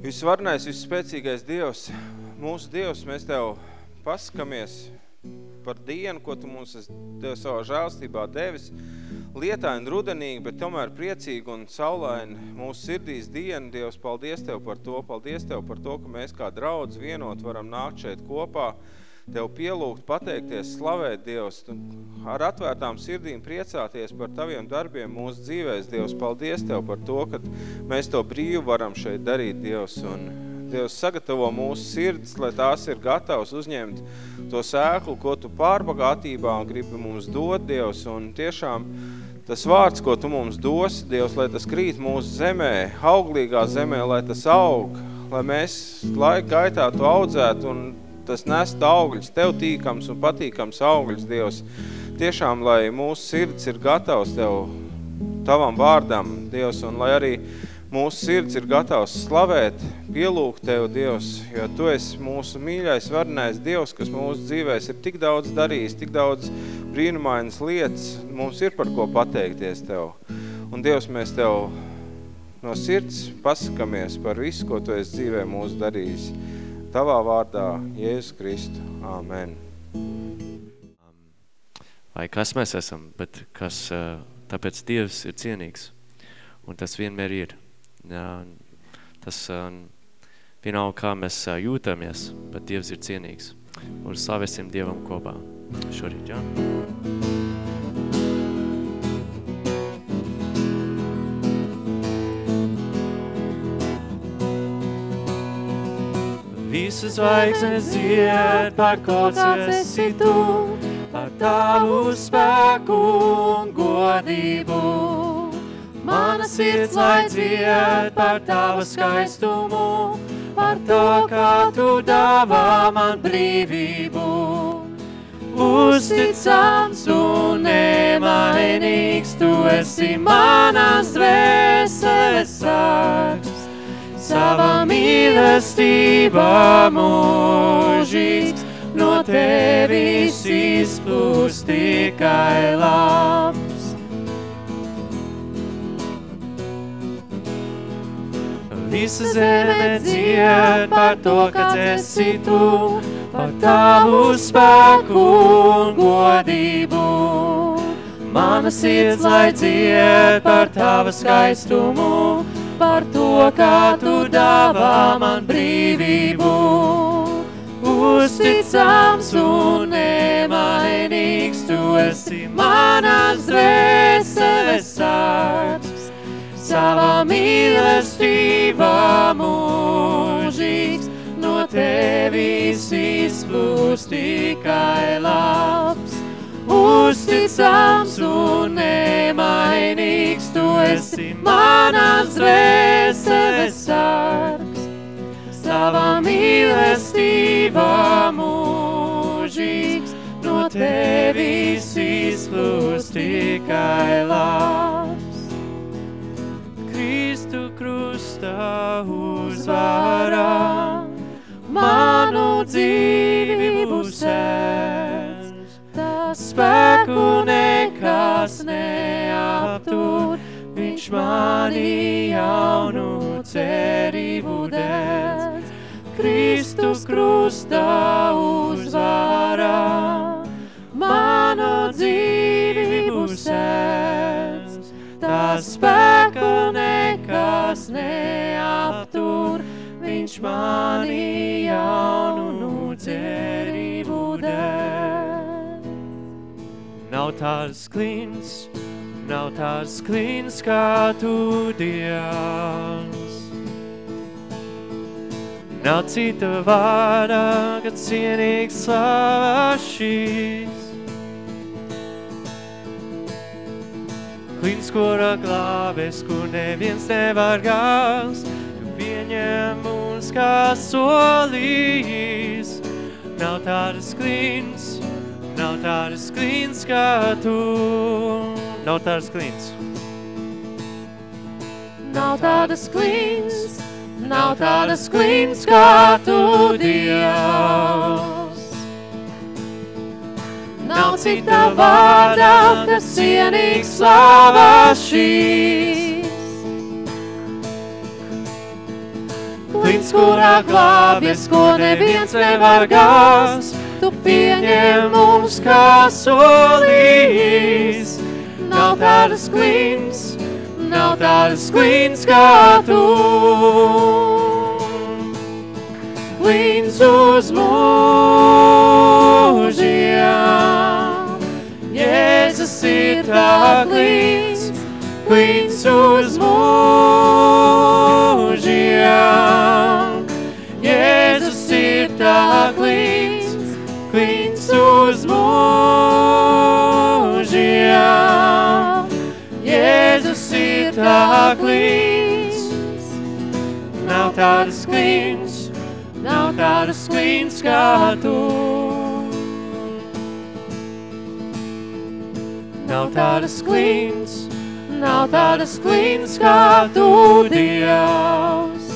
Visvarnais, visspēcīgais Dievs, mūsu Dievs, mēs Tev paskamies par dienu, ko Tu mums Tev savā žēlstībā devis, lietaini rudenīgi, bet tomēr priecīgi un saulaini mūsu sirdīs dienu. Dievs, paldies Tev par to, paldies Tev par to, ka mēs kā draudz vienot varam nākt šeit kopā, Tev pielūgt, pateikties, slavēt Dievs, ar atvērtām sirdīm priecāties par Taviem darbiem mūsu dzīvēs. Dievs, paldies Tev par to, ka mēs to brīvu varam šeit darīt, Dievs, un Dievs sagatavo mūsu sirds, lai tās ir gatavs uzņemt to sēklu, ko Tu pārbagātībā un gribi mums dot, Dievs, un tiešām tas vārds, ko Tu mums dosi, Dievs, lai tas krīt mūsu zemē, auglīgā zemē, lai tas aug, lai mēs laika gaitā to audzētu un tas nest augļus, tev tīkams un patīkams augļus, Dievs. Tiešām, lai mūsu sirds ir gatavs tev, tavam vārdam, Dievs, un lai arī mūsu sirds ir gatavs slavēt, pielūgt Tev, Dievs, jo Tu esi mūsu mīļais, varnais Dievs, kas mūsu dzīvēs ir tik daudz darījis, tik daudz brīnumainas lietas, mums ir par ko pateikties Tev. Un Dievs, mēs Tev no sirds pasakamies par visu, ko Tu esi dzīvē mūsu darījis. Tavā vārdā, Jēzus Kristu. Āmen. Vai kas mēs esam, bet kas, tāpēc Dievs ir cienīgs. Un tas vienmēr ir. Jā, tas vienalga, kā mēs jūtamies, bet Dievs ir cienīgs. Un slavēsim Dievam kopā šorīt, jā? Visas zvaigznes dzied, par ko tas esi tu, par tavu spēku un godību. Mana sirds lai dzied par tavu skaistumu, par to, kā tu dāvā man brīvību. Uzticams un nemainīgs, tu esi manas dvēseles sargs Sava mīlestība mūžīgs, no tevis izplūst tikai labs. Visa zeme dzied par to, ka esi tu, par tavu spēku un godību. Mana sirds lai dzied par tava skaistumu, par to, kā tu dāvā man brīvību. Uzticams un nemainīgs, tu esi manas dvēseles sargs. Savā mīlestībā mūžīgs, no tevis izplūst tikai labs uzticams un nemainīgs, esi manas dvēseles sargs, savā mīlestībā mūžīgs, no tevis izplūst tikai labs. Kristu krustā uzvarā, manu dzīvību sēd spēku nekas neaptur, viņš mani jaunu cerību dēļ. Kristus krustā uzvarā, manu dzīvību sēdz, tā spēku nekas neaptur, viņš mani jaunu cerību dēļ. Nav tāds klīns, nav tāds klīns kā tu, Dievs. Nav cita vārda, kad cienīgs slava šīs. Klīns, kura glābes, kur neviens nevar gāst, tu pieņem mūs kā solījis. Nav tādas klīns, Nav tādas klīns kā tu. Nav tādas klīns. Nav tādas klīns, nav tādas klīns kā tu, Dievs. Nav cita vārda, kas cienīgs slāvā šīs. Klīns, kurā glābies, ko neviens nevar gāst, tu pieņem mums kā solījis. Nav tādas klīns, nav tādas klīns kā tu. Klīns uz mūžiem, Jēzus ir tā klīns, klīns uz mūžiem. Jēzus ir tā klīns, klīns uz mūžiem. Tā klīns, nav tādas klīns, nav tādas klīns kā tu. Nav tādas klīns, nav tādas klīns kā tu, Dievs.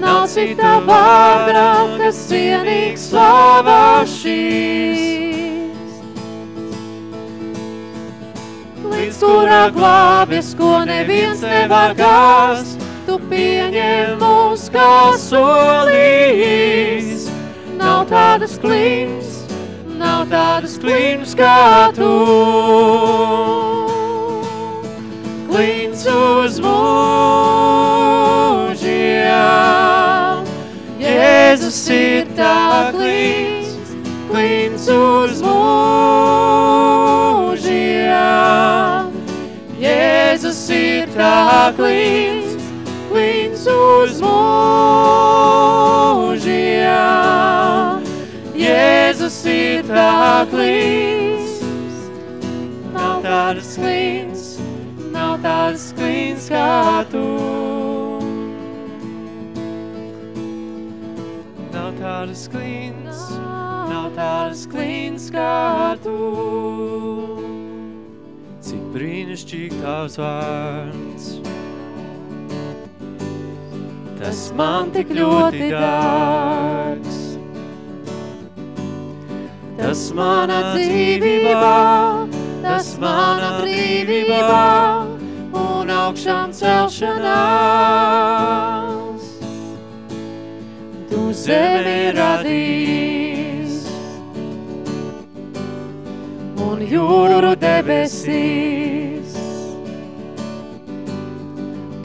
Nav cita vārda, kas cienīgs slavā šīs. Līdz kurā glābies, ko neviens nevar gāst, tu pieņem mūs kā solījis. Nav tādas klīns, nav tādas klīns kā tu. Klīns uz mūžiem, Jēzus ir tā klīns, klīns uz mūžiem. Jēzus ir tā klīns, klīns uz mūžiem. Jēzus ir tā klīns, nav tādas klīns, nav tādas klīns kā tu. Nav tādas klīns, nav tādas klīns kā tu. Brīnišķīgi tavs vārds, tas man tik ļoti dārgs. Tas mana dzīvībā, tas mana brīvībā un augšām celšanās. Tu zemi radījis jūru debesīs.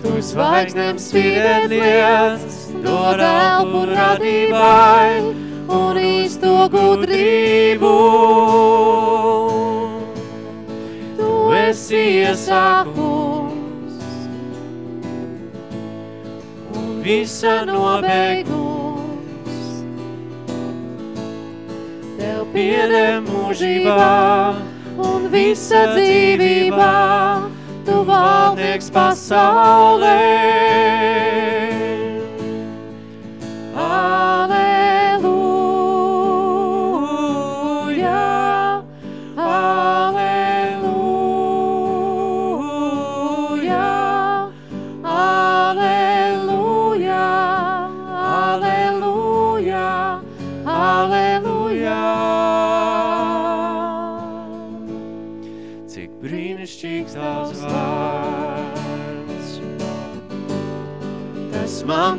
Tu zvaigznēm liec, dod elpu radībai, un īsto gudrību. Tu esi iesākums un visa nobeigums. Tev pieder mūžībā un visa dzīvībā, tu valdnieks pasaulē.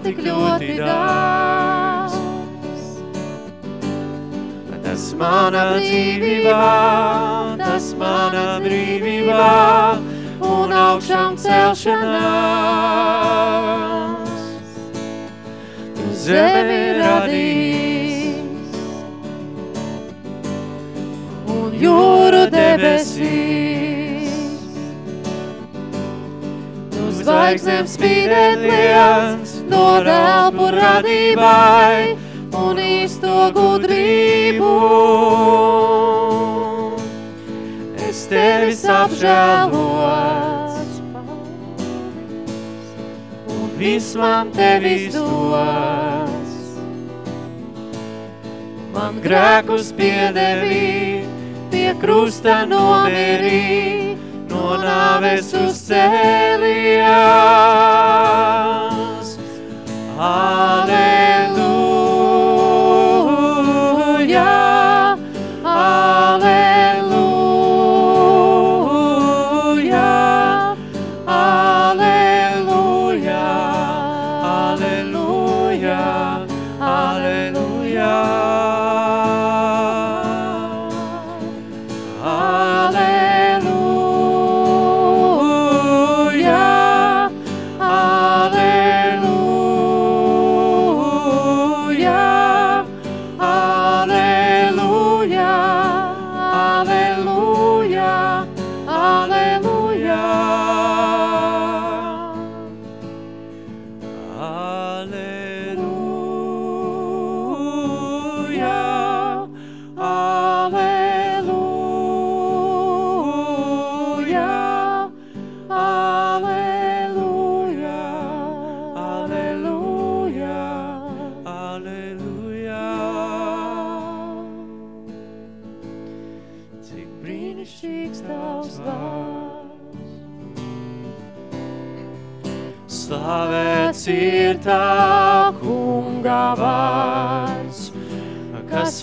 Tik ļoti dārgs. Tas mana dzīvībā, tas mana brīvībā un augšām celšanās. Tu zemi radījis un jūru debesīs. Tu zvaigznēm spīdēt liels, dod elpu radībai un īsto gudrību. Es tevis apžēlots, un viss man tevis dos. Man grēkus piedevī, pie krusta nomirī, no nāves uzcēlījās. Aleluja,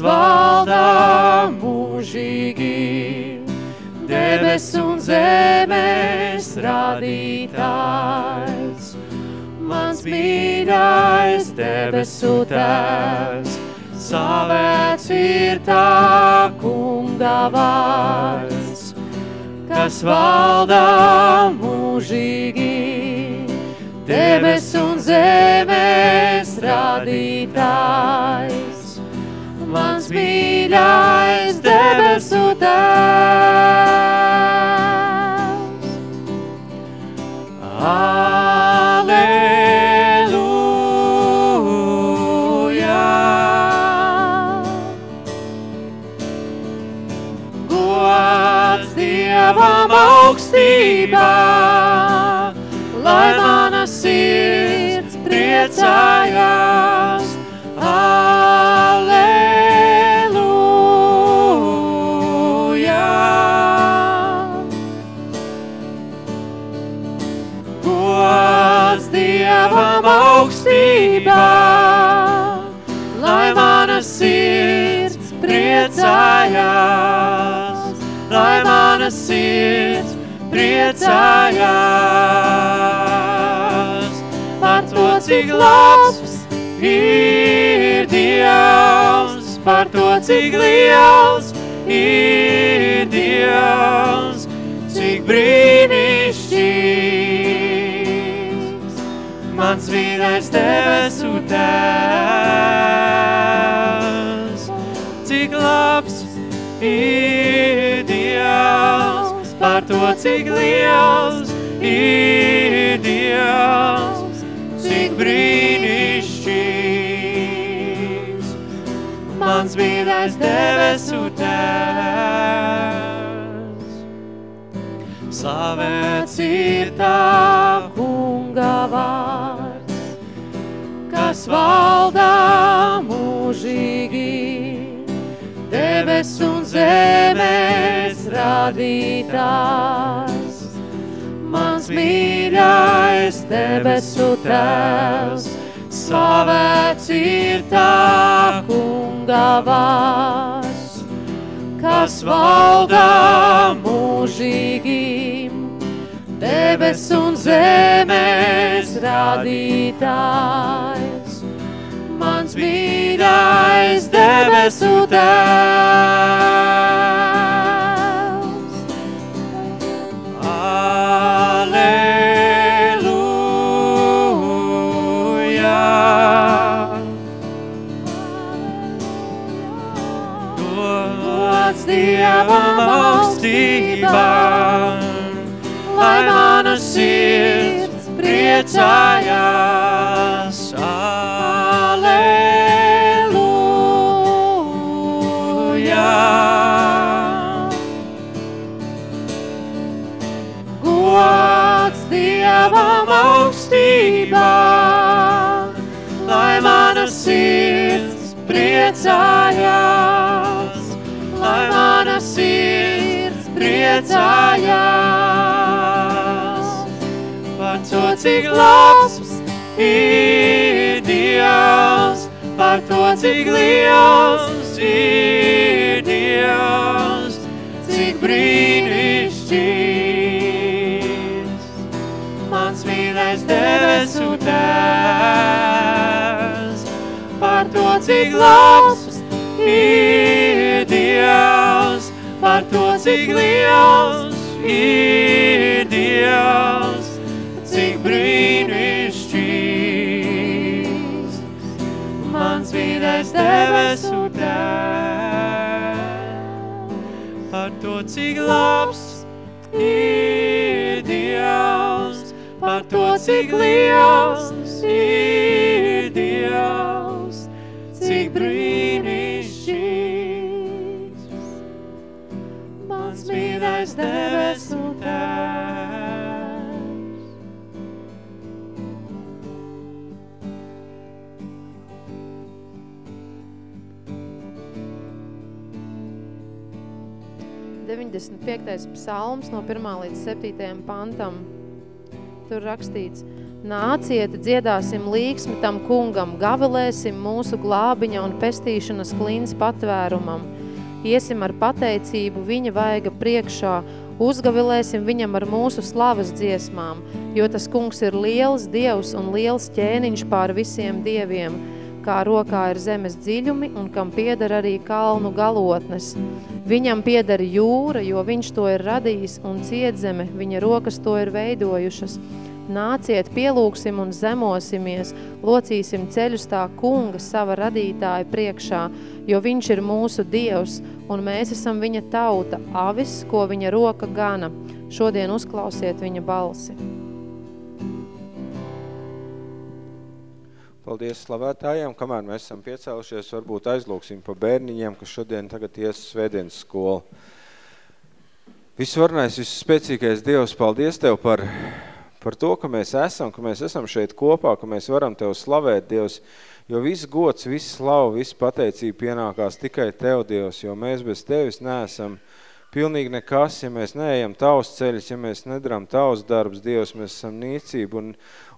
valdā mūžīgi, debes un zemes radītājs. Mans mīļais debesu tēvs, slavēts ir tā kunga vārds, kas valdā mūžīgi, debes un zemes radītājs. Mans mīļais debesu tēvs. Aleluja. Gods Dievam augstībā, lai mana sirds priecājās. Augstībā, lai mana sirds priecājās, lai mana sirds priecājās. Par to, cik labs ir Dievs, par to, cik liels ir Dievs, cik brīnišķīgs mans vīrais debesu tēvs. Cik labs ir Dievs, par to, cik liels ir Dievs, cik brīnišķīgs mans vīrais debesu tēvs. Slavēts ir tā kunga vārds, kas valdā mūžīgi, debes un zemes radītājs. Mans mīļais debesu tēvs, slavēts ir tā kunga vārds, kas valdā mūžīgi, debes un zemes radītājs. Mans mīļais debesu tēvs. Aleluja. Gods Dievam augstībā, lai mana sirds priecājās. Augstībā, lai mana sirds priecājās, lai mana sirds priecājās. Par to, cik labs ir Dievs, par to, cik liels ir mīļais debesu tēvs, par to, cik labs ir Dievs, par to, cik liels ir Dievs, cik brīnišķīgs mans mīļais debesu tēvs, par to, cik labs ir par to, cik liels ir Dievs, cik brīnišķīgs mans mīļais debesu tēvs. Deviņdesmit piektais psalms no 1 līdz 7 pantam. Tur rakstīts, Nāciet, dziedāsim līksmi tam kungam, gavilēsim mūsu glābiņa un pestīšanas klīns patvērumam. Iesim ar pateicību viņa vaiga priekšā, uzgavilēsim viņam ar mūsu slavas dziesmām, jo tas kungs ir liels dievs un liels ķēniņš pār visiem dieviem, kā rokā ir zemes dziļumi un kam pieder arī kalnu galotnes. Viņam pieder jūra, jo viņš to ir radījis, un cietzeme, viņa rokas to ir veidojušas. Nāciet, pielūksim un zemosimies, locīsim ceļus tā kunga sava radītāja priekšā, jo viņš ir mūsu Dievs, un mēs esam viņa tauta, avis, ko viņa roka gana. Šodien uzklausiet viņa balsi. Paldies slavētājiem, kamēr mēs esam piecēlušies, varbūt aizlūksim pa bērniņiem, kas šodien tagad ies svētdienas skolu. Visvarnais, visspēcīgais Dievs, paldies Tev par par to, ka mēs esam, ka mēs esam šeit kopā, ka mēs varam Tev slavēt, Dievs, jo viss gods, viss slavu, viss pateicība pienākās tikai Tev, Dievs, jo mēs bez Tevis neesam pilnīgi nekas, ja mēs neejam tavs ceļus, ja mēs nedaram tavs darbs, Dievs, mēs esam nīcība un,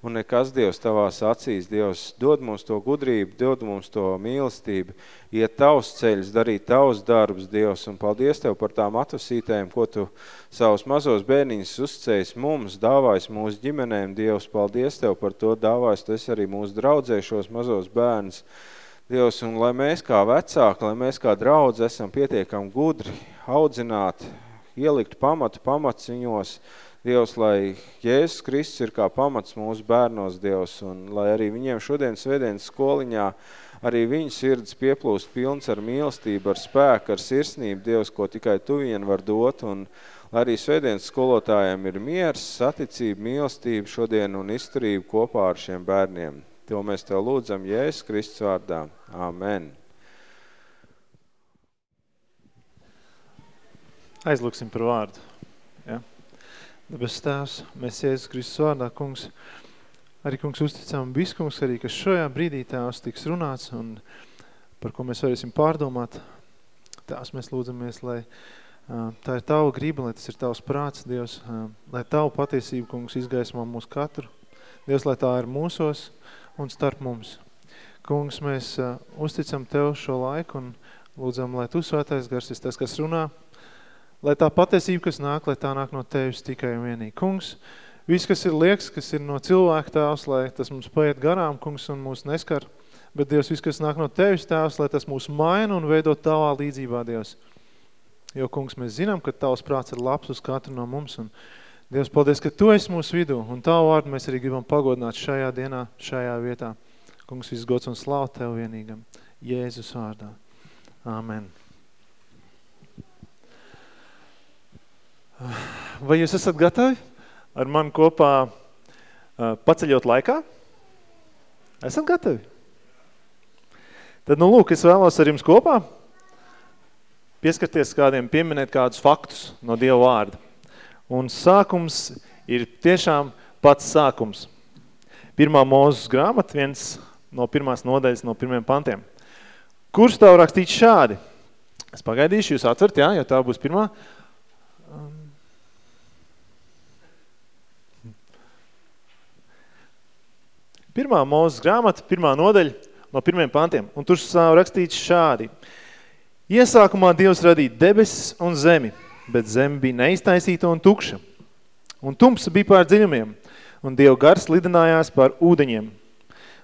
un nekas, Dievs, tavās acīs, Dievs, dod mums to gudrību, dod mums to mīlestību, iet tavs ceļus, darīt tavs darbs, Dievs, un paldies Tev par tām atvasītēm, ko Tu savus mazos bērniņus uzcējis mums, dāvājis mūsu ģimenēm, Dievs, paldies Tev par to, dāvājis Tu esi arī mūsu draudzēšos mazos bērnus, Dievs, un lai mēs kā vecāki, lai mēs kā draudz esam pietiekami gudri, audzināt, ielikt pamatu pamats viņos, Dievs, lai Jēzus Kristus ir kā pamats mūsu bērnos, Dievs, un lai arī viņiem šodien svētdienas skoliņā arī viņu sirds pieplūst pilns ar mīlestību, ar spēku, ar sirsnību, Dievs, ko tikai Tu vien var dot, un lai arī svētdienas skolotājiem ir miers, saticība, mīlestība šodien un izturība kopā ar šiem bērniem. To mēs Tev lūdzam Jēzus Kristus vārdā. Amen. Aizlūksim par vārdu. Debes tēvs, mēs Jēzus Kristus vārdā, kungs, arī kungs uzticām biskungs, arī, kas šajā brīdī tēvs tiks runāts un par ko mēs varēsim pārdomāt. Tēvs, mēs lūdzamies, lai tā ir tava griba, lai tas ir tavs prāts, Dievs, lai tavu patiesību, kungs, izgaismo mūsu katru. Dievs, lai tā ir mūsos un starp mums. Kungs, mēs uh, uzticam Tev šo laiku un lūdzam, lai Tu svētais gars ir tas, kas runā, lai tā patiesība, kas nāk, lai tā nāk no Tevis tikai un vienīgi. Kungs, viss, kas ir liekas, kas ir no cilvēka tēvs, lai tas mums paiet garām, kungs, un mūs neskar, bet Dievs, viss, kas nāk no Tevis tēvs, lai tas mūs maina un veido tavā līdzībā, Dievs. Jo, kungs, mēs zinām, ka tavs prāts ir labs uz katru no mums, un Dievs, paldies, ka Tu esi mūsu vidū, un tavu vārdu mēs arī gribam pagodināt šajā dienā, šajā vietā. Kungs, viss gods un slāv Tev vienīgam. Jēzus vārdā. Amen. Vai jūs esat gatavi ar mani kopā paceļot laikā? Esat gatavi? Tad, nu, lūk, es vēlos ar jums kopā pieskarties kādiem, pieminēt kādus faktus no Dieva vārda. Un sākums ir tiešām pats sākums. Pirmā mūzes grāmata, viens no pirmās nodaļas, no pirmiem pantiem. Kurš tavu rakstīts šādi? Es pagaidīšu, jūs atverat, jā, jo tā būs pirmā. Pirmā mūzes grāmata, pirmā nodaļa no pirmiem pantiem. Un tur rakstīts šādi. Iesākumā Dievs radīja debesis un zemi, bet zemi bija neiztaisīta un tukša. Un tumsa bija pār dziļumiem, un Dieva gars lidinājās pār ūdeņiem.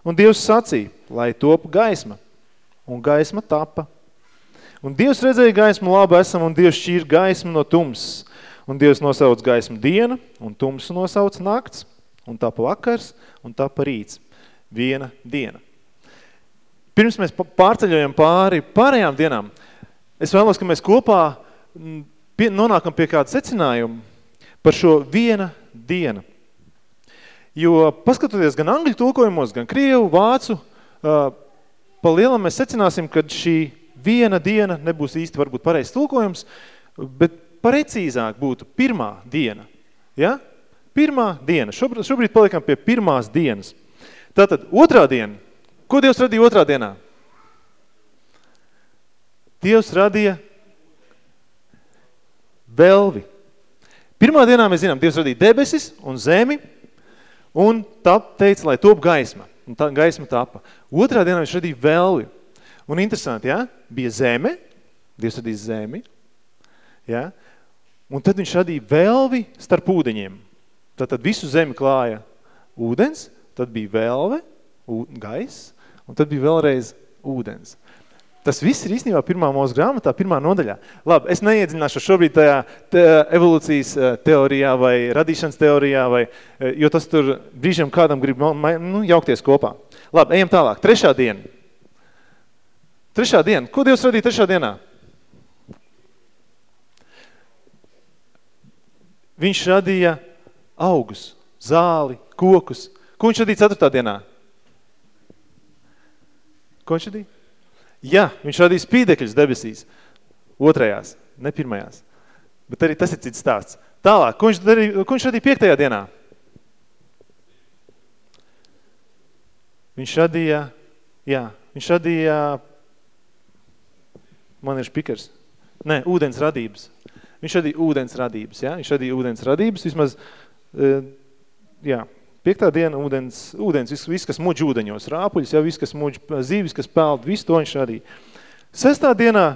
Un Dievs sacīja, lai top gaisma, un gaisma tapa. Un Dievs redzēja gaismu labu esam, un Dievs šķīra gaismu no tumsas. Un Dievs nosauc gaismu diena, un tumsu nosauc nakts, un tapa vakars, un tapa rīts. Viena diena. Pirms mēs pārceļojam pāri pārējām dienām, es vēlos, ka mēs kopā pie, nonākam pie kāda secinājuma par šo viena diena. Jo paskatoties gan angļu tulkojumos, gan krievu, vācu, pa lielam mēs secināsim, ka šī viena diena nebūs īsti varbūt pareizs tulkojums, bet precīzāk būtu pirmā diena. Ja? Pirmā diena. Šobrīd, šobrīd paliekam pie pirmās dienas. Tātad otrā diena. Ko Dievs radīja otrā dienā? Dievs radīja velvi. Pirmā dienā mēs zinām, Dievs radīja debesis un zemi, un tap, teica, lai top gaisma. Un tā gaisma tapa. Otrā dienā viņš radīja velvi. Un interesanti, ja? Bija zeme, Dievs radīja zemi, ja? un tad viņš radīja velvi starp ūdeņiem. Tātad visu zemi klāja ūdens, tad bija velve, gaiss, un tad bija vēlreiz ūdens. Tas viss ir īstenībā pirmā mūsu grāmatā, pirmā nodaļā. Labi, es neiedziļināšu šobrīd tajā te, evolūcijas eh, teorijā vai radīšanas teorijā, vai, eh, jo tas tur brīžiem kādam grib nu, jaukties kopā. Labi, ejam tālāk. Trešā diena. Trešā diena. Ko Dievs radīja trešā dienā? Viņš radīja augus, zāli, kokus. Ko viņš radīja ceturtā dienā? Ko viņš radīja? Jā, viņš radīja spīdekļus debesīs. Otrajās, ne pirmajās. Bet arī tas ir cits stāsts. Tālāk, ko viņš, darīja, ko viņš radīja piektajā dienā? Viņš radīja, jā, viņš radīja, man ir špikers, ne, ūdens radības. Viņš radīja ūdens radības, jā, viņš radīja ūdens radības, vismaz, jā, Piektā diena ūdens, ūdens viss, vis, kas muģ ūdeņos, rāpuļus, ja, viss, kas muģ zīvis, kas peld, visu to viņš radīja. Sestā dienā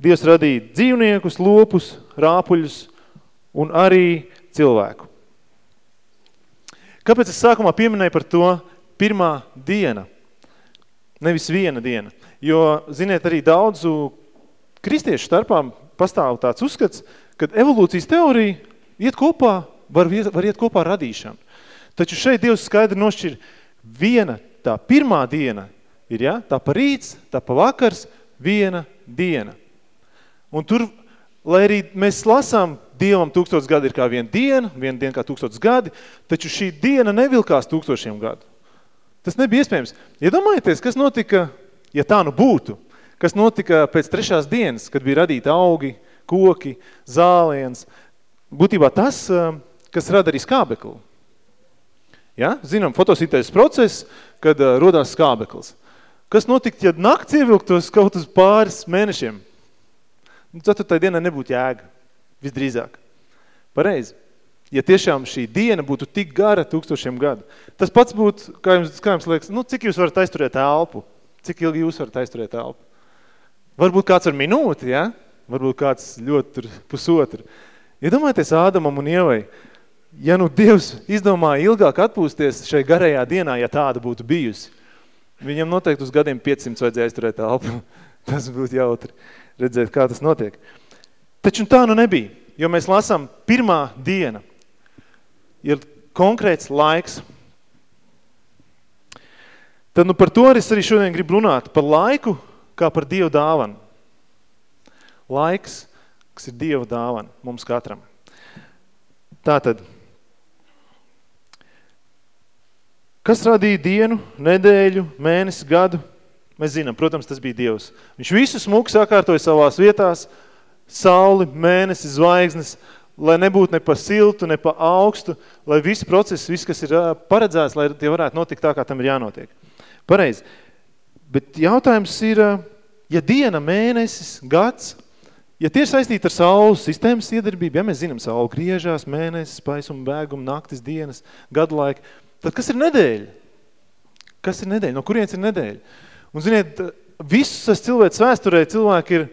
Dievs radīja dzīvniekus, lopus, rāpuļus un arī cilvēku. Kāpēc es sākumā pieminēju par to pirmā diena, nevis viena diena? Jo, ziniet, arī daudzu kristiešu starpām pastāv tāds uzskats, ka evolūcijas teorija iet kopā var, var iet kopā ar radīšanu. Taču šeit Dievs skaidri nošķir viena, tā pirmā diena ir, ja, tā pa rīts, tā pa vakars, viena diena. Un tur, lai arī mēs lasām, Dievam tūkstots gadi ir kā viena diena, viena diena kā tūkstots gadi, taču šī diena nevilkās tūkstošiem gadu. Tas nebija iespējams. Iedomājieties, kas notika, ja tā nu būtu, kas notika pēc trešās dienas, kad bija radīti augi, koki, zāliens. Būtībā tas, kas rada arī skābekli. Ja? Zinām, fotosintēzes process, kad uh, rodās skābeklis. Kas notikt, ja nakts ievilktos kaut uz pāris mēnešiem? Nu, ceturtai dienai nebūtu jēga, visdrīzāk. Pareizi. Ja tiešām šī diena būtu tik gara tūkstošiem gadu, tas pats būtu, kā jums, kā jums liekas, nu, cik jūs varat aizturēt elpu? Cik ilgi jūs varat aizturēt elpu? Varbūt kāds ar minūti, ja? Varbūt kāds ļoti tur pusotru. Iedomājieties Ādamam un Ievai, ja nu Dievs izdomāja ilgāk atpūsties šai garajā dienā, ja tāda būtu bijusi, viņam noteikti uz gadiem 500 vajadzēja aizturēt elpu. Tas būtu jautri redzēt, kā tas notiek. Taču tā nu nebija, jo mēs lasām pirmā diena. Ir konkrēts laiks. Tad nu par to arī šodien gribu runāt, par laiku kā par Dievu dāvanu. Laiks, kas ir Dieva dāvana mums katram. Tātad, Kas radīja dienu, nedēļu, mēnesi, gadu? Mēs zinām, protams, tas bija Dievs. Viņš visu smuku sakārtoja savās vietās, sauli, mēnesi, zvaigznes, lai nebūtu ne pa siltu, ne pa augstu, lai visi procesi, viss, kas ir paredzēts, lai tie varētu notikt tā, kā tam ir jānotiek. Pareizi. Bet jautājums ir, ja diena, mēnesis, gads, ja tie ir saistīti ar saules sistēmas iedarbību, ja mēs zinām, saule griežās, mēnesis, paisuma, bēguma, naktis, dienas, gadu laika, Tad kas ir nedēļa? Kas ir nedēļa? No kurienes ir nedēļa? Un ziniet, visas cilvēks vēsturē cilvēki ir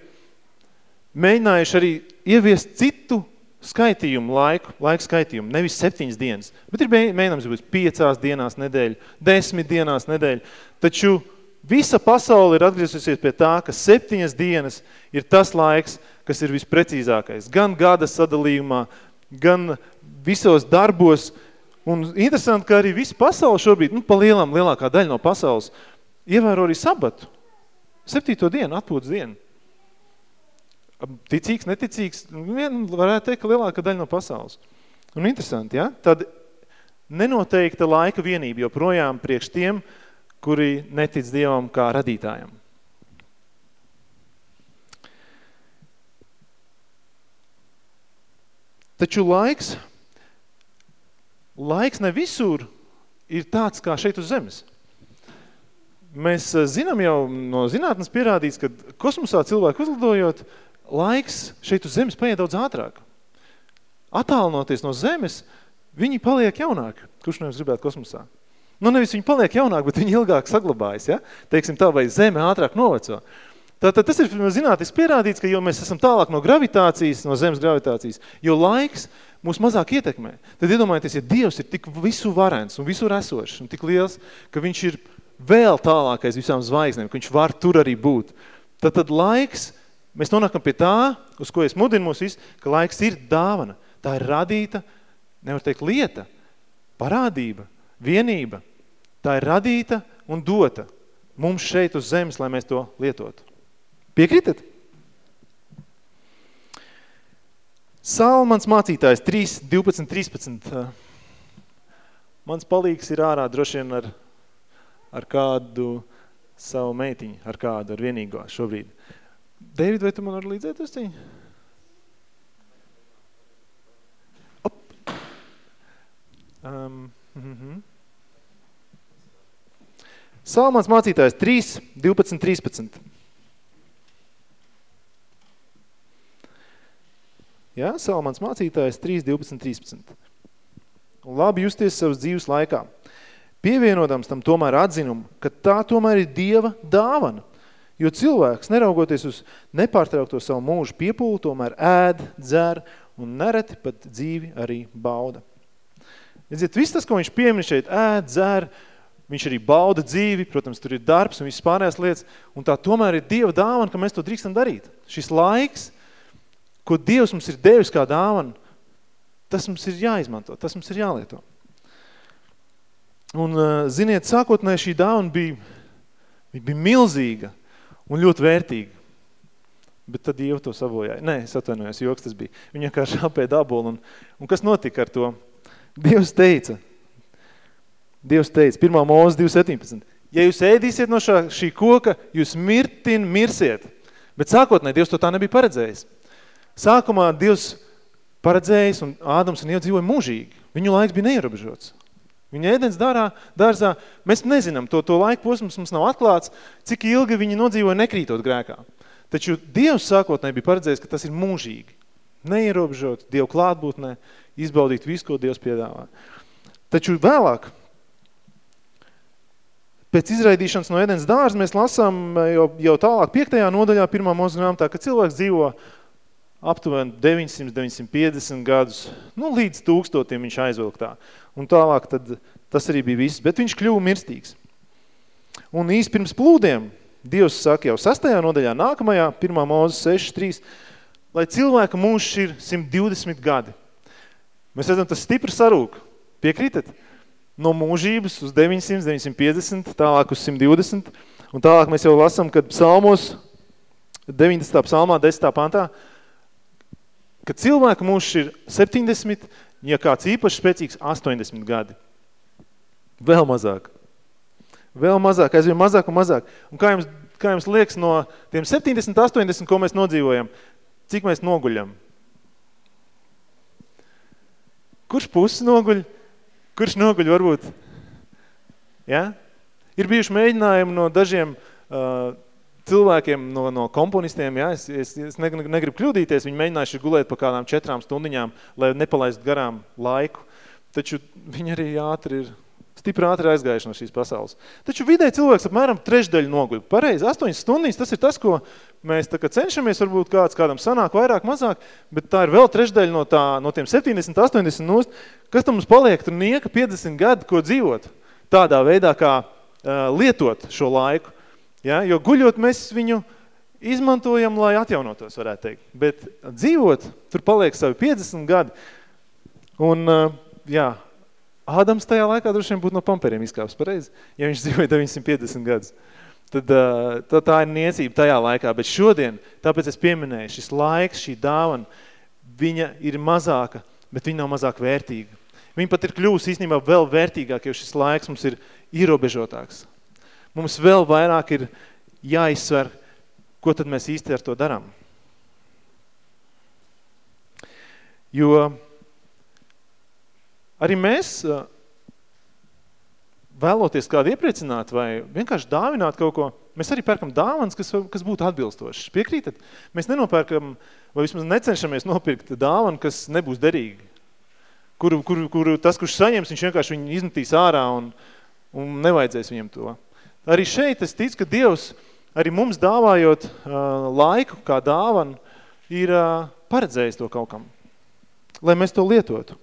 mēģinājuši arī ieviest citu skaitījumu laiku, laika skaitījumu, nevis septiņas dienas, bet ir mēģinājums būt piecās dienās nedēļa, desmit dienās nedēļa. Taču visa pasaule ir atgriezusies pie tā, ka septiņas dienas ir tas laiks, kas ir visprecīzākais. Gan gada sadalījumā, gan visos darbos, Un interesanti, ka arī visa pasaule šobrīd, nu, pa lielam, lielākā daļa no pasaules, ievēro arī sabatu. Septīto dienu, atpūtas dienu. Ticīgs, neticīgs, nu, vien varētu teikt, ka lielākā daļa no pasaules. Un interesanti, ja? Tad nenoteikta laika vienība joprojām priekš tiem, kuri netic Dievam kā radītājam. Taču laiks laiks ne visur ir tāds kā šeit uz zemes. Mēs eh, zinām jau no zinātnes pierādīts, ka kosmosā cilvēku uzlidojot, laiks šeit uz zemes paiet daudz ātrāk. Atālinoties no zemes, viņi paliek jaunāki. Kurš no jums gribētu kosmosā? Nu, nevis viņi paliek jaunāk, bet viņi ilgāk saglabājas, ja? Teiksim tā, vai zeme ātrāk noveco. Tātad tas ir zinātnis pierādīts, ka jo mēs esam tālāk no gravitācijas, no zemes gravitācijas, jo laiks mūs mazāk ietekmē. Tad iedomājieties, ja Dievs ir tik visu varens un visur esošs un tik liels, ka viņš ir vēl tālākais visām zvaigznēm, ka viņš var tur arī būt. Tad, tad laiks, mēs nonākam pie tā, uz ko es mudinu mūs visu, ka laiks ir dāvana. Tā ir radīta, nevar teikt lieta, parādība, vienība. Tā ir radīta un dota mums šeit uz zemes, lai mēs to lietotu. Piekritat? Salmans mācītājs 3, 12, 13. Mans palīgs ir ārā droši vien ar, ar kādu savu meitiņu, ar kādu, ar vienīgo šobrīd. David, vai tu man var līdzēt uz ciņu? Op. Um, mm -hmm. Salmans mācītājs 3, 12, 13. Ja? Salmans mācītājs 3, 12, 13. Un labi justies savas dzīves laikā. Pievienodams tam tomēr atzinumu, ka tā tomēr ir Dieva dāvana. Jo cilvēks, neraugoties uz nepārtraukto savu mūžu piepūlu, tomēr ēd, dzer un nereti pat dzīvi arī bauda. Redziet, viss tas, ko viņš piemin šeit, ēd, dzer, viņš arī bauda dzīvi, protams, tur ir darbs un viss pārējās lietas, un tā tomēr ir Dieva dāvana, ka mēs to drīkstam darīt. Šis laiks, ko Dievs mums ir devis kā dāvana, tas mums ir jāizmanto, tas mums ir jālieto. Un, ziniet, sākotnēji šī dāvana bija, bija milzīga un ļoti vērtīga. Bet tad Dieva to savojāja. Nē, es atvainojos, joks tas bija. Viņa kā šāpēja dabulu. Un, un kas notika ar to? Dievs teica, Dievs teica, 1. mūzes 2.17, ja jūs ēdīsiet no šā, šī koka, jūs mirtin, mirsiet. Bet sākotnēji Dievs to tā nebija paredzējis. Sākumā Dievs paredzējis un Ādams un Ieva dzīvoja mūžīgi. Viņu laiks bija neierobežots. Viņa ēdens dārā, dārzā, mēs nezinām, to, to laiku posms mums nav atklāts, cik ilgi viņi nodzīvoja nekrītot grēkā. Taču Dievs sākotnē bija paredzējis, ka tas ir mūžīgi. Neierobežot, Dievu klātbūtnē, izbaudīt visu, ko Dievs piedāvā. Taču vēlāk, pēc izraidīšanas no ēdens dārza, mēs lasām jau, jau tālāk piektajā nodaļā pirmā mūsu grāmatā, ka cilvēks dzīvo aptuveni 900, 950 gadus, nu līdz tūkstotiem viņš aizvilk tā. Un tālāk tad tas arī bija viss, bet viņš kļuva mirstīgs. Un īsti pirms plūdiem Dievs saka jau sastajā nodaļā, nākamajā, 1. mūzes 6, 3, lai cilvēka mūžs ir 120 gadi. Mēs redzam, tas stipri sarūk. Piekrītat? No mūžības uz 900, 950, tālāk uz 120. Un tālāk mēs jau lasam, kad psalmos, 90. psalmā, 10. pantā, ka cilvēka mūžs ir 70, ja kāds īpaši spēcīgs 80 gadi. Vēl mazāk. Vēl mazāk, aizvien mazāk un mazāk. Un kā jums, kā jums liekas no tiem 70, 80, ko mēs nodzīvojam, cik mēs noguļam? Kurš puses noguļ? Kurš noguļ varbūt? Ja? Ir bijuši mēģinājumi no dažiem uh, cilvēkiem, no, no komponistiem, ja, es, es, es negribu kļūdīties, viņi mēģinājuši gulēt pa kādām četrām stundiņām, lai nepalaistu garām laiku, taču viņi arī ātri ir stipri ātri aizgājuši no šīs pasaules. Taču vidē cilvēks apmēram trešdaļu noguļ. Pareizi, astoņas stundīs, tas ir tas, ko mēs tā kā cenšamies, varbūt kāds kādam sanāk vairāk, mazāk, bet tā ir vēl trešdaļa no, tā, no tiem 70, 80 nost. Kas tam mums paliek? Tur nieka 50 gadi, ko dzīvot. Tādā veidā, kā uh, lietot šo laiku. Ja? Jo guļot mēs viņu izmantojam, lai atjaunotos, varētu teikt. Bet dzīvot, tur paliek savi 50 gadi. Un, jā, Ādams tajā laikā droši vien būtu no pamperiem izkāps pareizi, ja viņš dzīvoja 950 gadus. Tad tā, tā ir niecība tajā laikā, bet šodien, tāpēc es pieminēju, šis laiks, šī dāvana, viņa ir mazāka, bet viņa nav mazāk vērtīga. Viņa pat ir kļūst īstenībā vēl vērtīgāk, jo šis laiks mums ir ierobežotāks. Mums vēl vairāk ir jāizsver, ko tad mēs īsti ar to darām. Jo arī mēs vēloties kādu iepriecināt vai vienkārši dāvināt kaut ko, mēs arī pērkam dāvans, kas, kas būtu atbilstošs. Piekrītat? Mēs nenopērkam, vai vismaz necenšamies nopirkt dāvanu, kas nebūs derīgi. kuru, kuru, kuru tas, kurš saņems, viņš vienkārši viņu izmetīs ārā un, un nevajadzēs viņam to. Arī šeit es ticu, ka Dievs arī mums dāvājot uh, laiku kā dāvanu, ir uh, paredzējis to kaut kam, lai mēs to lietotu.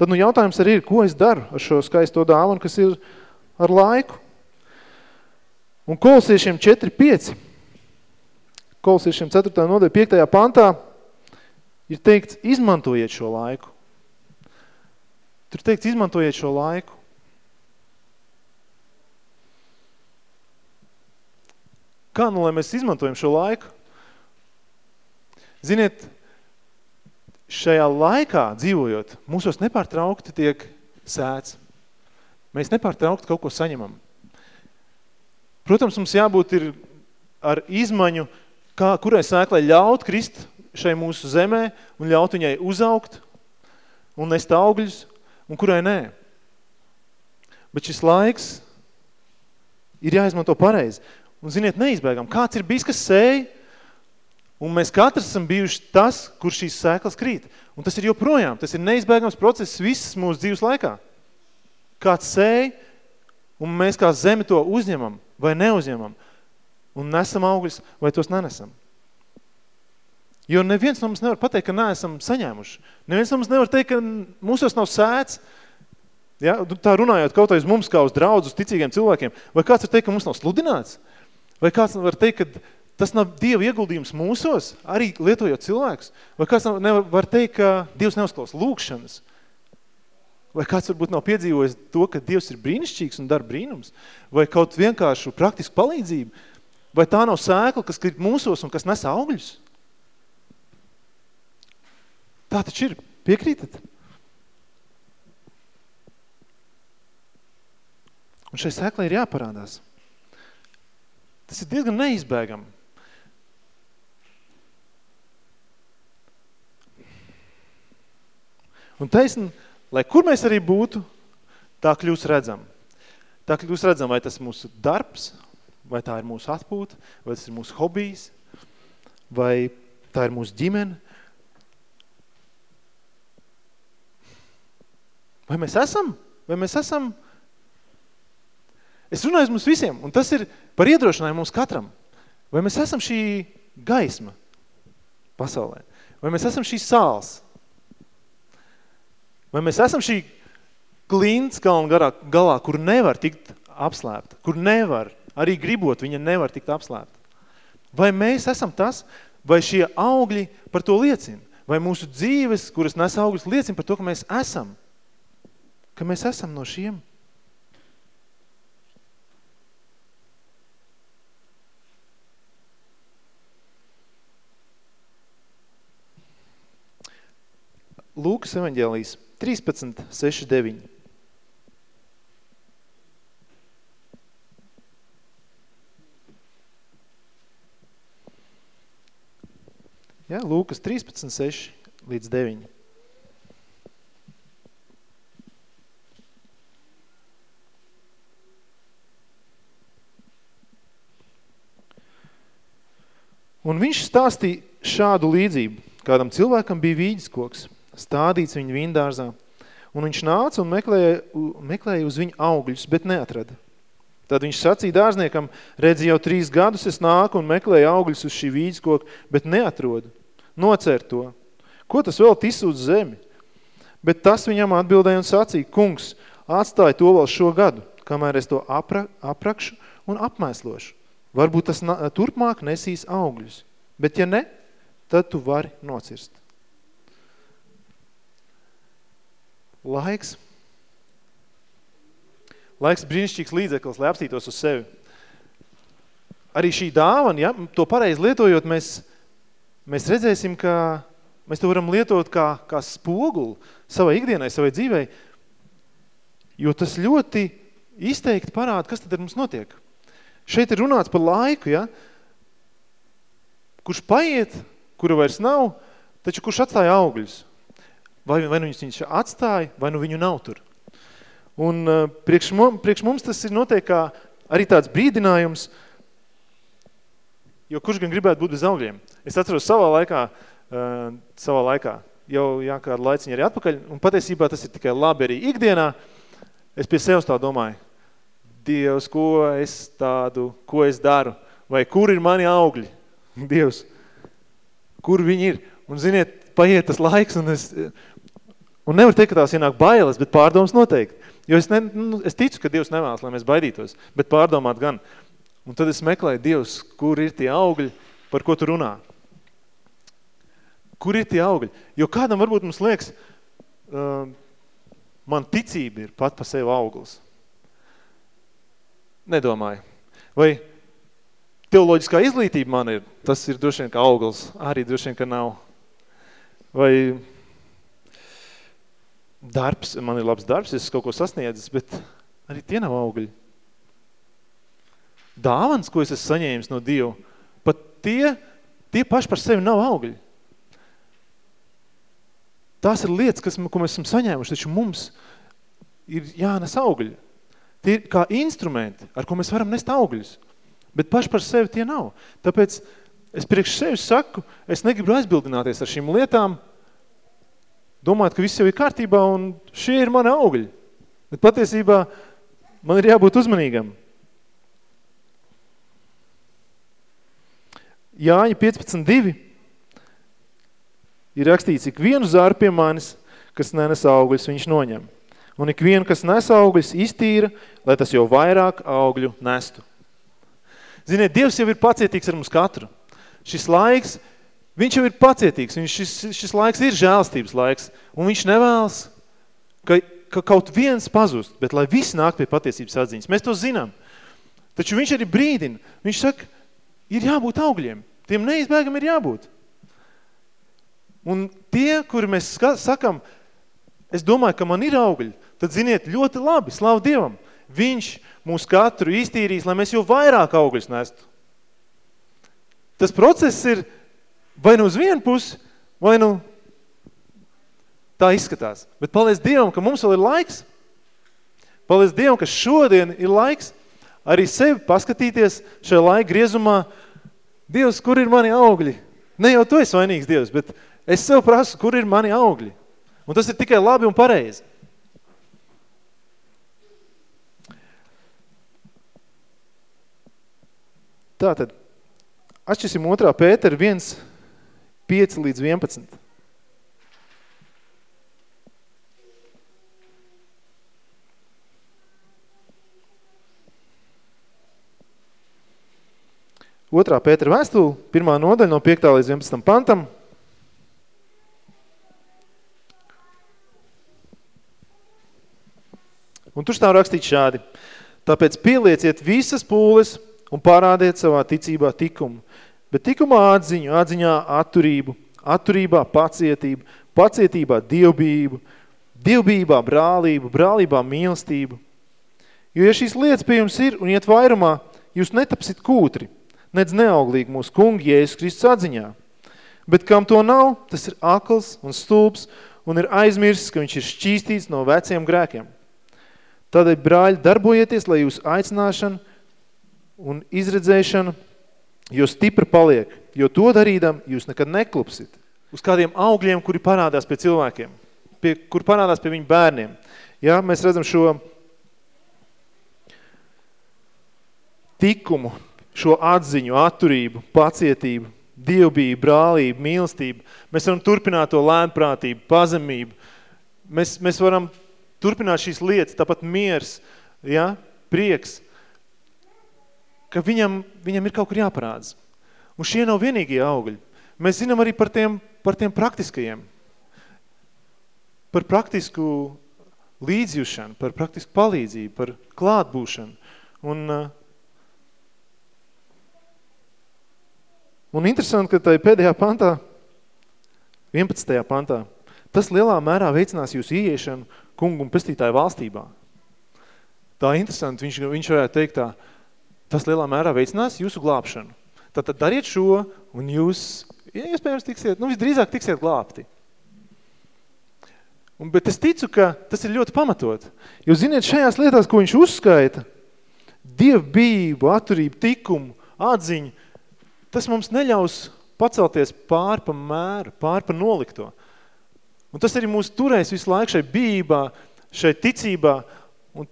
Tad nu jautājums arī ir, ko es daru ar šo skaisto dāvanu, kas ir ar laiku. Un kolosiešiem 4.5, kolosiešiem 4. nodaļa 5. pantā ir teikts, izmantojiet šo laiku. Tur teikts, izmantojiet šo laiku. Kā nu, lai mēs izmantojam šo laiku? Ziniet, šajā laikā dzīvojot, mūsos nepārtraukti tiek sēts. Mēs nepārtraukti kaut ko saņemam. Protams, mums jābūt ir ar izmaņu, kā, kurai sēklai ļaut krist šai mūsu zemē un ļaut viņai uzaugt un nest augļus, un kurai nē. Bet šis laiks ir jāizmanto pareizi. Un ziniet, neizbēgam, kāds ir bijis, kas sēja, un mēs katrs esam bijuši tas, kur šīs sēklas krīt. Un tas ir joprojām, tas ir neizbēgams process visas mūsu dzīves laikā. Kāds sēja, un mēs kā zemi to uzņemam vai neuzņemam, un nesam augļus vai tos nenesam. Jo neviens no mums nevar pateikt, ka neesam saņēmuši. Neviens no mums nevar teikt, ka mūsos nav sēts. Ja? Tā runājot kaut aiz mums kā uz draudz, uz ticīgiem cilvēkiem. Vai kāds var teikt, ka mums nav sludināts? Vai kāds var teikt, ka tas nav Dieva ieguldījums mūsos, arī lietojot cilvēkus? Vai kāds var teikt, ka Dievs neuzklaus lūkšanas? Vai kāds varbūt nav piedzīvojis to, ka Dievs ir brīnišķīgs un dara brīnums? Vai kaut vienkāršu praktisku palīdzību? Vai tā nav sēkla, kas krīt mūsos un kas nes augļus? Tā taču ir. Piekrītat? Un šai sēklai ir jāparādās. Tas ir diezgan neizbēgam. Un taisn, lai kur mēs arī būtu, tā kļūs redzam. Tā kļūs redzam, vai tas mūsu darbs, vai tā ir mūsu atpūta, vai tas ir mūsu hobijs, vai tā ir mūsu ģimene, Vai mēs esam? Vai mēs esam? Es runāju mums visiem, un tas ir par iedrošinājumu mums katram. Vai mēs esam šī gaisma pasaulē? Vai mēs esam šī sāls? Vai mēs esam šī klints kalna garā, galā, kur nevar tikt apslēpta, kur nevar, arī gribot, viņa nevar tikt apslēpta? Vai mēs esam tas, vai šie augļi par to liecina? Vai mūsu dzīves, kuras nes augļus, liecina par to, ka mēs esam? ka mēs esam no šiem. Lūkas evaņģēlijas 13, 6, 9. Ja, Lūkas 13, 6 līdz 9. Un viņš stāstīja šādu līdzību. Kādam cilvēkam bija vīģis koks, stādīts viņa vīndārzā, un viņš nāca un meklēja, meklēja uz viņu augļus, bet neatrada. Tad viņš sacīja dārzniekam, redzi jau trīs gadus es nāku un meklēju augļus uz šī vīģis koka, bet neatrodu. Nocer to. Ko tas vēl tis uz zemi? Bet tas viņam atbildēja un sacīja, kungs, atstāja to vēl šo gadu, kamēr es to apra, aprakšu un apmēslošu. Varbūt tas turpmāk nesīs augļus, bet ja ne, tad tu vari nocirst. Laiks. Laiks brīnišķīgs līdzeklis, lai apstītos uz sevi. Arī šī dāvana, ja, to pareizi lietojot, mēs, mēs redzēsim, ka mēs to varam lietot kā, kā spoguli savai ikdienai, savai dzīvei, jo tas ļoti izteikti parāda, kas tad ar mums notiek. Šeit ir runāts par laiku, ja? kurš paiet, kura vairs nav, taču kurš atstāja augļus. Vai, vai nu viņš atstāja, vai nu viņu nav tur. Un uh, priekš, mums, priekš mums tas ir noteikti kā arī tāds brīdinājums, jo kurš gan gribētu būt bez augļiem? Es atceros savā laikā, uh, savā laikā jau jā, kādu laiciņu arī atpakaļ, un patiesībā tas ir tikai labi arī ikdienā. Es pie sevis tā domāju, Dievs, ko es tādu, ko es daru, vai kur ir mani augļi? Dievs, kur viņi ir? Un ziniet, paiet tas laiks, un es, un nevar teikt, ka tās ienāk bailes, bet pārdomas noteikti. Jo es, ne, nu, es ticu, ka Dievs nevēlas, lai mēs baidītos, bet pārdomāt gan. Un tad es meklēju Dievs, kur ir tie augļi, par ko tu runā. Kur ir tie augļi? Jo kādam varbūt mums liekas, uh, man ticība ir pat pa sevi auglis. Nedomāju. Vai teoloģiskā izglītība man ir, tas ir droši vien kā auglis, arī droši vien, ka nav. Vai darbs, man ir labs darbs, es kaut ko sasniedzis, bet arī tie nav augļi. Dāvans, ko es esmu saņēmis no Dievu, pat tie, tie paši par sevi nav augļi. Tās ir lietas, kas, ko mēs esam saņēmuši, taču mums ir jānes augļi. Tie ir kā instrumenti, ar ko mēs varam nest augļus. Bet paši par sevi tie nav. Tāpēc es priekš sevi saku, es negribu aizbildināties ar šīm lietām, domāt, ka viss jau ir kārtībā un šie ir mani augļi. Bet patiesībā man ir jābūt uzmanīgam. Jāņa 15.2 ir rakstīts, ik vienu zāru pie manis, kas nenes augļus, viņš noņem. Un ik vienu, kas nes augļus, iztīra, lai tas jau vairāk augļu nestu. Ziniet, Dievs jau ir pacietīgs ar mums katru. Šis laiks, viņš jau ir pacietīgs, viņš, šis, šis laiks ir žēlstības laiks, un viņš nevēlas, ka, ka kaut viens pazust, bet lai visi nāk pie patiesības atziņas. Mēs to zinām. Taču viņš arī brīdina, viņš saka, ir jābūt augļiem, tiem neizbēgam ir jābūt. Un tie, kuri mēs sakam, es domāju, ka man ir augļi, tad ziniet, ļoti labi, slavu Dievam. Viņš mūs katru iztīrīs, lai mēs jau vairāk augļus nestu. Tas process ir vai nu uz vienu pusi, vai nu tā izskatās. Bet paldies Dievam, ka mums vēl ir laiks. Paldies Dievam, ka šodien ir laiks arī sevi paskatīties šajā laika griezumā. Dievs, kur ir mani augļi? Ne jau tu esi vainīgs Dievs, bet es sev prasu, kur ir mani augļi. Un tas ir tikai labi un pareizi. Tātad, atšķisim otrā Pētera 1, 5 līdz 11. Otrā Pētera vēstule, pirmā nodaļa no 5. līdz 11. pantam. Un tur stāv rakstīt šādi. Tāpēc pielieciet visas pūles un parādiet savā ticībā tikumu. Bet tikumā atziņu, atziņā atturību, atturībā pacietību, pacietībā dievbību, dievbībā brālību, brālībā mīlestību. Jo, ja šīs lietas pie jums ir un iet vairumā, jūs netapsit kūtri, nedz neauglīgi mūsu kungi Jēzus Kristus atziņā. Bet kam to nav, tas ir akls un stulps un ir aizmirsts, ka viņš ir šķīstīts no veciem grēkiem. Tādēļ, brāļi, darbojieties, lai jūs aicināšana un izredzēšana, jo stipri paliek, jo to darīdam jūs nekad neklupsit. Uz kādiem augļiem, kuri parādās pie cilvēkiem, pie, kur parādās pie viņu bērniem. Ja, mēs redzam šo tikumu, šo atziņu, atturību, pacietību, dievbību, brālību, mīlestību. Mēs varam turpināt to lēnprātību, pazemību. Mēs, mēs varam turpināt šīs lietas, tāpat miers, ja, prieks ka viņam, viņam ir kaut kur jāparādas. Un šie nav vienīgie augļi. Mēs zinām arī par tiem, par tiem praktiskajiem. Par praktisku līdzjušanu, par praktisku palīdzību, par klātbūšanu. Un, uh, un interesanti, ka tai pēdējā pantā, 11. pantā, tas lielā mērā veicinās jūsu ieiešanu kungu un pestītāju valstībā. Tā interesanti, viņš, viņš varētu teikt tā, tas lielā mērā veicinās jūsu glābšanu. Tātad dariet šo, un jūs, iespējams, tiksiet, nu, visdrīzāk tiksiet glābti. Un, bet es ticu, ka tas ir ļoti pamatot. Jo, ziniet, šajās lietās, ko viņš uzskaita, dievbību, atturību, tikumu, atziņu, tas mums neļaus pacelties pār pa mēru, pār pa nolikto. Un tas arī mūs turēs visu laiku šai bijībā, šai ticībā. Un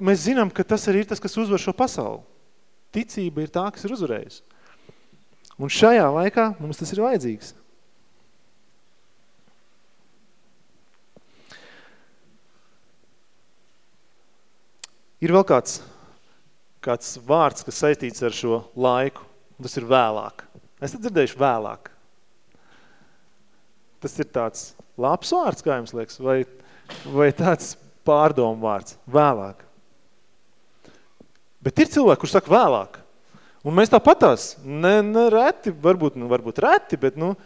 mēs zinām, ka tas arī ir tas, kas uzvar šo pasauli. Ticība ir tā, kas ir uzvarējusi. Un šajā laikā mums tas ir vajadzīgs. Ir vēl kāds, kāds vārds, kas saistīts ar šo laiku, un tas ir vēlāk. Es dzirdējuši vēlāk. Tas ir tāds labs vārds, kā jums liekas, vai, vai tāds pārdomu vārds, vēlāk. Bet ir cilvēki, kurš saka vēlāk. Un mēs tāpatās, ne, ne reti, varbūt, nu, varbūt reti, bet nu,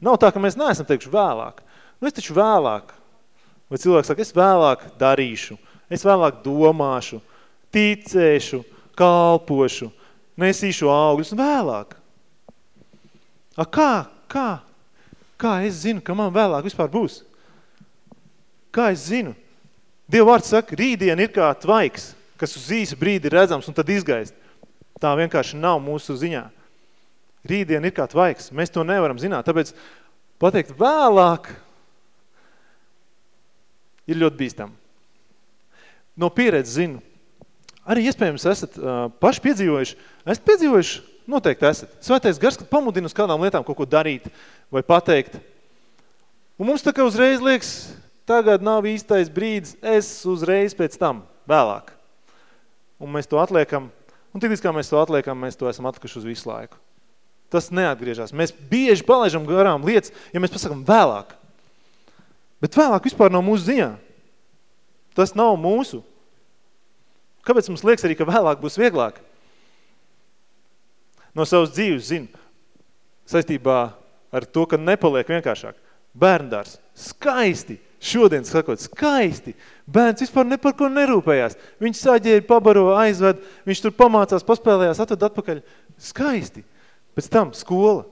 nav tā, ka mēs neesam teikuši vēlāk. Nu, es taču vēlāk. Vai cilvēks saka, es vēlāk darīšu, Es vēlāk domāšu, ticēšu, kalpošu, nesīšu augļus vēlāk. A kā? Kā? Kā es zinu, ka man vēlāk vispār būs? Kā es zinu? Dieva vārds saka, rītdien ir kā tvaiks, kas uz īsu brīdi ir redzams un tad izgaist. Tā vienkārši nav mūsu ziņā. Rītdien ir kā tvaiks. Mēs to nevaram zināt. Tāpēc pateikt vēlāk ir ļoti bīstam no pieredzes zinu. Arī iespējams esat uh, paši piedzīvojuši, esat piedzīvojuši, noteikti esat. Svētais gars, kad pamudina uz kādām lietām kaut ko darīt vai pateikt. Un mums tā kā uzreiz liekas, tagad nav īstais brīdis, es uzreiz pēc tam, vēlāk. Un mēs to atliekam, un tik kā mēs to atliekam, mēs to esam atlikuši uz visu laiku. Tas neatgriežas. Mēs bieži palaižam garām lietas, ja mēs pasakam vēlāk. Bet vēlāk vispār nav mūsu ziņā. Tas nav mūsu. Kāpēc mums liekas arī, ka vēlāk būs vieglāk? No savas dzīves zinu, saistībā ar to, ka nepaliek vienkāršāk. Bērndārs, skaisti, šodien sakot, skaisti. Bērns vispār ne par ko nerūpējās. Viņš sāģēja, pabaro, aizved, viņš tur pamācās, paspēlējās, atved atpakaļ. Skaisti. Pēc tam skola.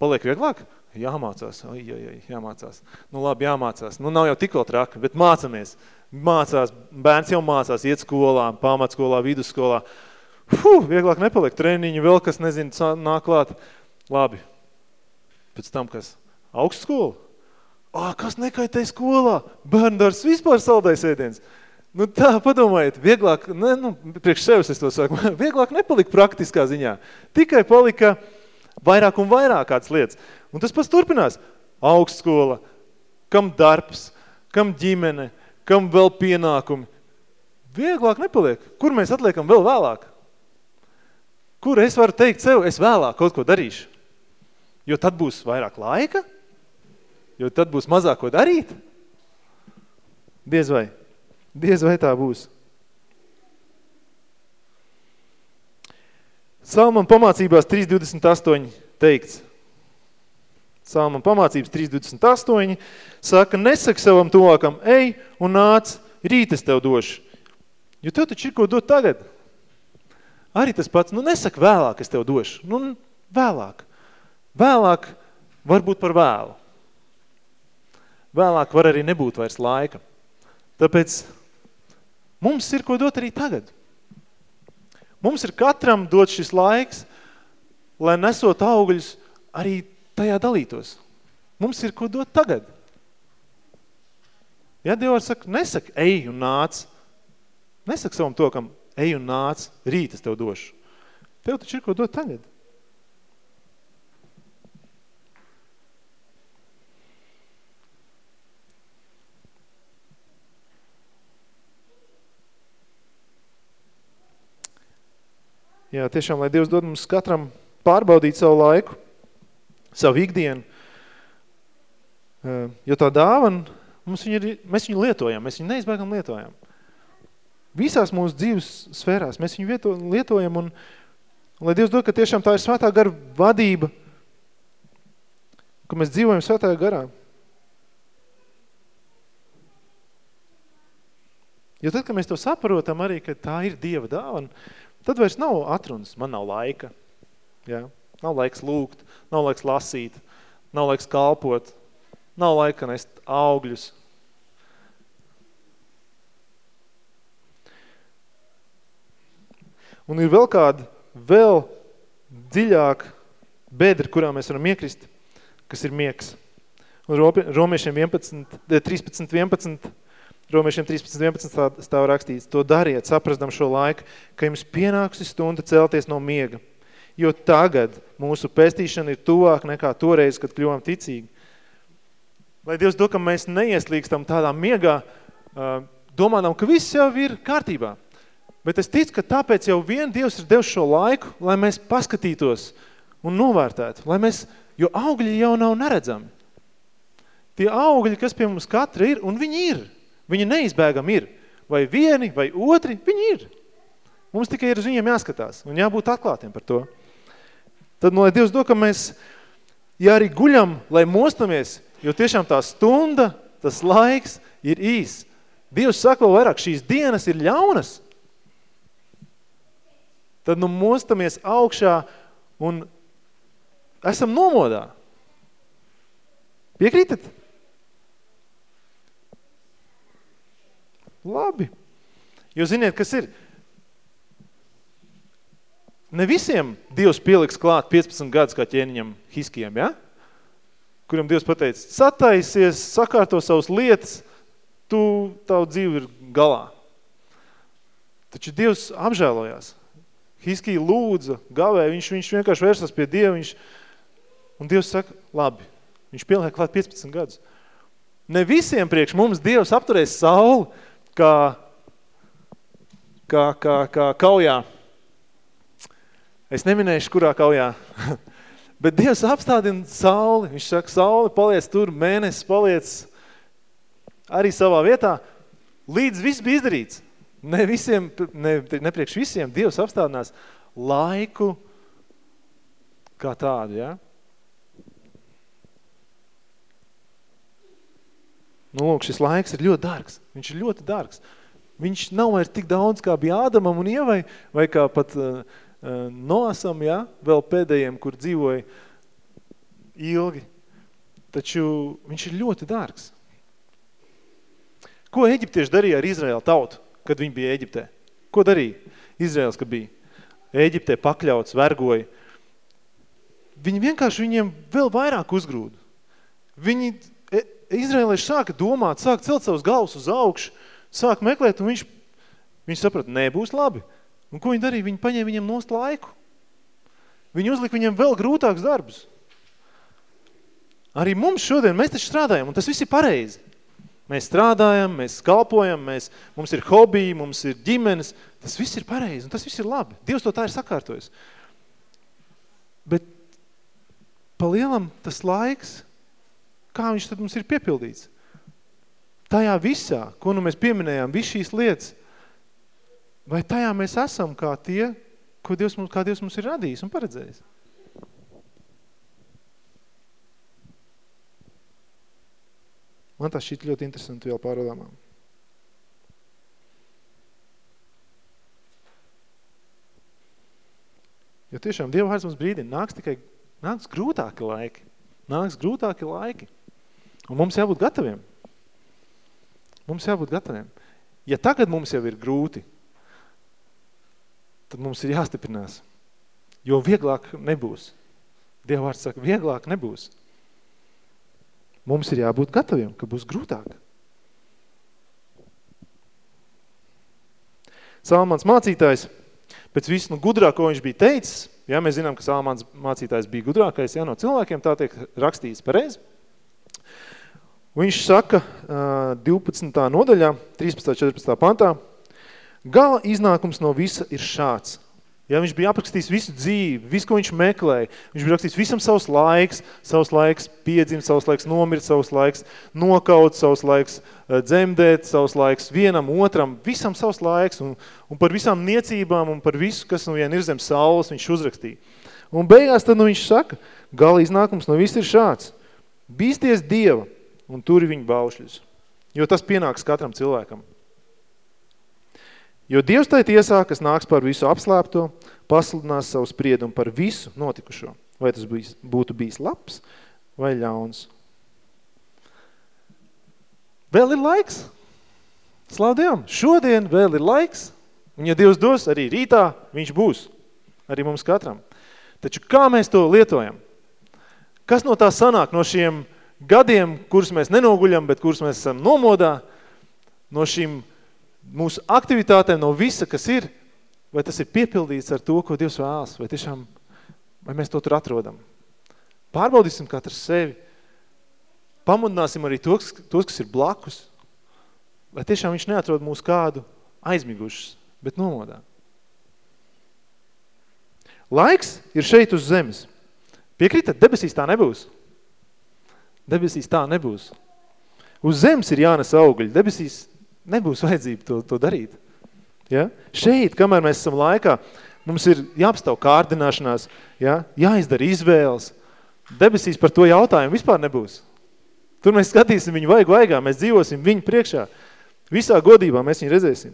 Paliek vieglāk? Jāmācās, oi, oi, oi, jāmācās. Nu labi, jāmācās. Nu nav jau tik vēl traka, bet mācamies mācās, bērns jau mācās, iet skolā, pamatskolā, vidusskolā. Fuh, vieglāk nepaliek treniņu, vēl kas, nezinu, nāk klāt. Labi. Pēc tam, kas? Augstskola? Ā, kas nekaitē skolā? Bērndars vispār saldais ēdiens. Nu tā, padomājiet, vieglāk, ne, nu, priekš sevis es to saku, vieglāk nepalika praktiskā ziņā. Tikai palika vairāk un vairāk kādas lietas. Un tas pats turpinās. Augstskola, kam darbs, kam ģimene, kam vēl pienākumi. Vieglāk nepaliek. Kur mēs atliekam vēl vēlāk? Kur es varu teikt sev, es vēlāk kaut ko darīšu? Jo tad būs vairāk laika? Jo tad būs mazāk ko darīt? Diez vai. Diez vai tā būs. Salman pamācībās 3.28 teikts. Salman pamācības 3.28 saka, nesaka savam tuvākam, ej un nāc, rīt es tev došu. Jo tev taču ir ko dot tagad. Arī tas pats, nu nesaka vēlāk es tev došu. Nu, vēlāk. Vēlāk var būt par vēlu. Vēlāk var arī nebūt vairs laika. Tāpēc mums ir ko dot arī tagad. Mums ir katram dot šis laiks, lai nesot augļus arī tajā dalītos. Mums ir ko dot tagad. Ja Dievs saka, nesaka, ej un nāc. Nesaka savam to, kam ej un nāc, rīt es tev došu. Tev taču ir ko dot tagad. Jā, tiešām, lai Dievs dod mums katram pārbaudīt savu laiku savu ikdienu. Jo tā dāvana, mums viņa ir, mēs viņu lietojam, mēs viņu neizbēgam lietojam. Visās mūsu dzīves sfērās mēs viņu vieto, lietojam un, lai Dievs dod, ka tiešām tā ir svētā gara vadība, ka mēs dzīvojam svētā garā. Jo tad, kad mēs to saprotam arī, ka tā ir Dieva dāvana, tad vairs nav atrunas, man nav laika. Ja? Nav laiks lūgt, nav laiks lasīt, nav laiks kalpot, nav laika nest augļus. Un ir vēl kāda vēl dziļāk bedra, kurā mēs varam iekrist, kas ir miegs. Romiešiem 11, 13, 11, Romiešiem 13, 11 stāv rakstīts, to dariet, saprastam šo laiku, ka jums pienākusi stunda celties no miega, jo tagad mūsu pestīšana ir tuvāk nekā toreiz, kad kļuvām ticīgi. Lai Dievs do, ka mēs neieslīgstam tādā miegā, domādam, ka viss jau ir kārtībā. Bet es ticu, ka tāpēc jau vien Dievs ir devis šo laiku, lai mēs paskatītos un novērtētu, lai mēs, jo augļi jau nav neredzami. Tie augļi, kas pie mums katra ir, un viņi ir. Viņi neizbēgam ir. Vai vieni, vai otri, viņi ir. Mums tikai ir uz viņiem jāskatās un jābūt atklātiem par to. Tad, nu, lai Dievs do, ka mēs, ja arī guļam, lai mostamies, jo tiešām tā stunda, tas laiks ir īs. Dievs saka vēl vairāk, šīs dienas ir ļaunas. Tad nu mostamies augšā un esam nomodā. Piekrītat? Labi. Jo ziniet, kas ir? Ne visiem Dievs pieliks klāt 15 gadus kā ķēniņam Hiskijam, ja? kuram Dievs pateica, sataisies, sakārto savus lietas, tu, tavu dzīvi ir galā. Taču Dievs apžēlojās. Hiskija lūdza, gavēja, viņš, viņš vienkārši vērsās pie Dieva, viņš, un Dievs saka, labi, viņš pieliek klāt 15 gadus. Ne visiem priekš mums Dievs apturēs sauli, kā, kā, kā, kā kaujā. Es neminēšu, kurā kaujā. Bet Dievs apstādina sauli. Viņš saka, sauli paliec tur, mēnesis paliec arī savā vietā, līdz viss bija izdarīts. Ne visiem, ne, ne priekš visiem Dievs apstādinās laiku kā tādu, ja? Nu, lūk, šis laiks ir ļoti dārgs. Viņš ir ļoti dārgs. Viņš nav vairs tik daudz, kā bija Ādamam un Ievai, vai kā pat uh, Noasam, ja, vēl pēdējiem, kur dzīvoja ilgi. Taču viņš ir ļoti dārgs. Ko eģiptieši darīja ar Izraēlu tautu, kad viņi bija Eģiptē? Ko darīja Izraēls, kad bija? Eģiptē pakļauts, vergoja. Viņi vienkārši viņiem vēl vairāk uzgrūda. Viņi Izraēlieši sāka domāt, sāka celt savus galvas uz augšu, sāka meklēt, un viņš, viņš saprata, nebūs labi. Un ko viņi darīja? Viņi paņēma viņam nost laiku. Viņi uzlika viņam vēl grūtāks darbus. Arī mums šodien, mēs taču strādājam, un tas viss ir pareizi. Mēs strādājam, mēs kalpojam, mēs, mums ir hobiji, mums ir ģimenes, tas viss ir pareizi, un tas viss ir labi. Dievs to tā ir sakārtojis. Bet pa lielam tas laiks kā viņš tad mums ir piepildīts? Tajā visā, ko nu mēs pieminējām, visu šīs lietas, vai tajā mēs esam kā tie, ko Dievs mums, kā Dievs mums ir radījis un paredzējis? Man tas šķiet ļoti interesanti vēl pārādāmām. Jo tiešām Dieva vārds mums brīdina, nāks tikai nāks grūtāki laiki. Nāks grūtāki laiki. Un mums jābūt gataviem. Mums jābūt gataviem. Ja tagad mums jau ir grūti, tad mums ir jāstiprinās. Jo vieglāk nebūs. Dievvārds saka, vieglāk nebūs. Mums ir jābūt gataviem, ka būs grūtāk. Salmans mācītājs, pēc visu nu gudrāk, ko viņš bija teicis, ja mēs zinām, ka Salmans mācītājs bija gudrākais ja, no cilvēkiem, tā tiek rakstīts pareizi. Viņš saka 12. nodaļā, 13. 14. pantā, gala iznākums no visa ir šāds. Ja viņš bija aprakstījis visu dzīvi, visu, ko viņš meklēja, viņš bija rakstījis visam savs laiks, savs laiks piedzimt, savs laiks nomirt, savs laiks nokaut, savs laiks dzemdēt, savs laiks vienam, otram, visam savs laiks, un, un par visām niecībām un par visu, kas nu vien ir zem saules, viņš uzrakstīja. Un beigās tad nu viņš saka, gala iznākums no viss ir šāds. Bīsties Dieva, un turi viņu baušļus, jo tas pienāks katram cilvēkam. Jo Dievs tai tiesā, kas nāks par visu apslēpto, pasludinās savu spriedumu par visu notikušo, vai tas bijis, būtu bijis labs vai ļauns. Vēl ir laiks. Slav Dievam, šodien vēl ir laiks, un ja Dievs dos, arī rītā viņš būs, arī mums katram. Taču kā mēs to lietojam? Kas no tā sanāk no šiem gadiem, kurus mēs nenoguļam, bet kurus mēs esam nomodā, no šīm mūsu aktivitātēm, no visa, kas ir, vai tas ir piepildīts ar to, ko Dievs vēlas, vai tiešām, vai mēs to tur atrodam. Pārbaudīsim katrs sevi, pamudināsim arī tos, tos, kas ir blakus, lai tiešām viņš neatrod mūs kādu aizmigušas, bet nomodā. Laiks ir šeit uz zemes. Piekrītat, debesīs tā nebūs. Debesīs tā nebūs. Uz zemes ir jānes augļi, debesīs nebūs vajadzība to, to darīt. Ja? Šeit, kamēr mēs esam laikā, mums ir jāapstāv kārdināšanās, ja? jāizdara izvēles. Debesīs par to jautājumu vispār nebūs. Tur mēs skatīsim viņu vaigu vaigā, mēs dzīvosim viņu priekšā. Visā godībā mēs viņu redzēsim.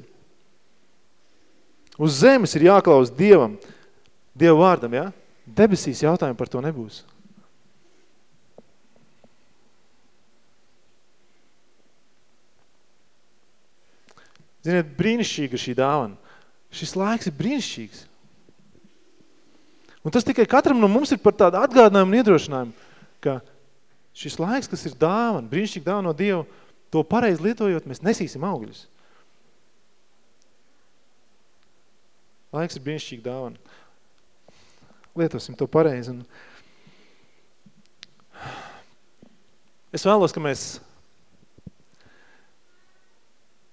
Uz zemes ir jāklaus Dievam, Dievu vārdam, ja? Debesīs jautājumu par to nebūs. Ziniet, brīnišķīga šī dāvana. Šis laiks ir brīnišķīgs. Un tas tikai katram no mums ir par tādu atgādinājumu un iedrošinājumu, ka šis laiks, kas ir dāvana, brīnišķīga dāvana no Dieva, to pareizi lietojot, mēs nesīsim augļus. Laiks ir brīnišķīga dāvana. Lietosim to pareizi. Un es vēlos, ka mēs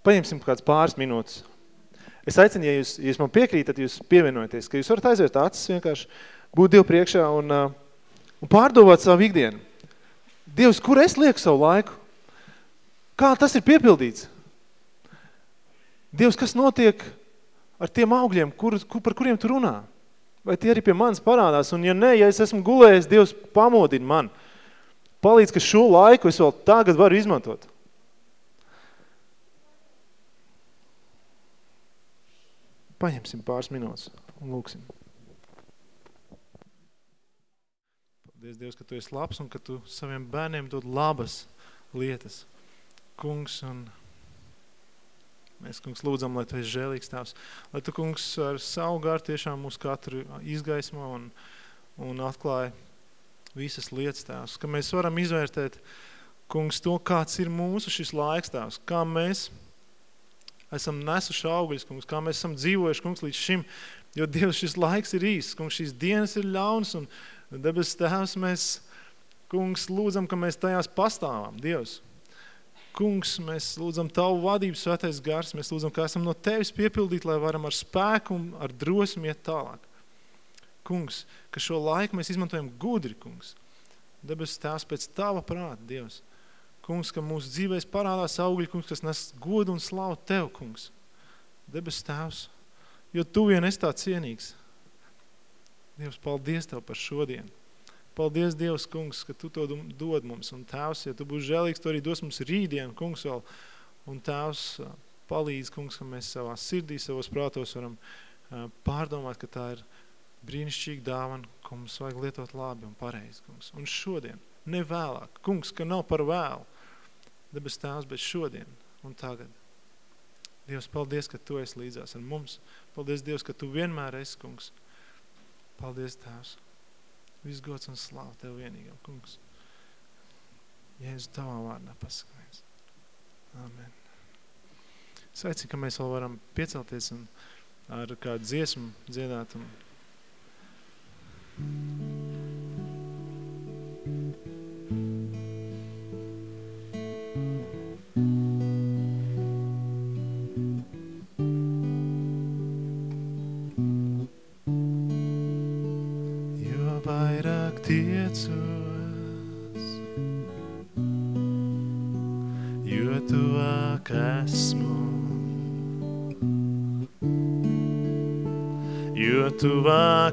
paņemsim kāds pāris minūtes. Es aicinu, ja jūs, ja jūs man piekrītat, jūs pievienojaties, ka jūs varat aizvērt acis vienkārši, būt Dievu priekšā un, un pārdomāt savu ikdienu. Dievs, kur es lieku savu laiku? Kā tas ir piepildīts? Dievs, kas notiek ar tiem augļiem, kur, kur, par kuriem tu runā? Vai tie arī pie manis parādās? Un ja nē, ja es esmu gulējis, Dievs pamodina man. Palīdz, ka šo laiku es vēl tagad varu izmantot. Paņemsim pāris minūtes un lūksim. Paldies, Dievs, ka Tu esi labs un ka Tu saviem bērniem dod labas lietas. Kungs, un mēs, kungs, lūdzam, lai Tu esi žēlīgs tās. Lai Tu, kungs, ar savu garu tiešām mūs katru izgaismo un, un atklāja visas lietas tās. Ka mēs varam izvērtēt, kungs, to, kāds ir mūsu šis laiks tās. Kā mēs esam nesuši augļus, kungs, kā mēs esam dzīvojuši, kungs, līdz šim, jo Dievs šis laiks ir īsts, kungs, šīs dienas ir ļaunas, un debes tēvs mēs, kungs, lūdzam, ka mēs tajās pastāvam, Dievs. Kungs, mēs lūdzam Tavu vadību, svētais gars, mēs lūdzam, ka esam no Tevis piepildīti, lai varam ar spēku un ar drosmi iet tālāk. Kungs, ka šo laiku mēs izmantojam gudri, kungs. Debes tēvs pēc Tava prāta, Dievs. Kungs, ka mūsu dzīvēs parādās augļi, kungs, kas nes godu un slavu Tev, kungs. Debes Tēvs, jo Tu vien esi tā cienīgs. Dievs, paldies Tev par šodien. Paldies, Dievs, kungs, ka Tu to dod mums. Un Tēvs, ja Tu būsi žēlīgs, Tu arī dos mums rītdien, kungs, vēl. Un Tēvs, palīdz, kungs, ka mēs savā sirdī, savos prātos varam pārdomāt, ka tā ir brīnišķīga dāvana, ko mums vajag lietot labi un pareizi, kungs. Un šodien, ne vēlāk, kungs, ka nav par vēlu, debes tēvs, bet šodien un tagad. Dievs, paldies, ka Tu esi līdzās ar mums. Paldies, Dievs, ka Tu vienmēr esi, kungs. Paldies, Tēvs. Viss gods un slāv Tev vienīgam, kungs. Jēzus Tavā vārdā pasakamies. Amen. Sveici, ka mēs vēl varam piecelties un ar kādu dziesmu dziedāt un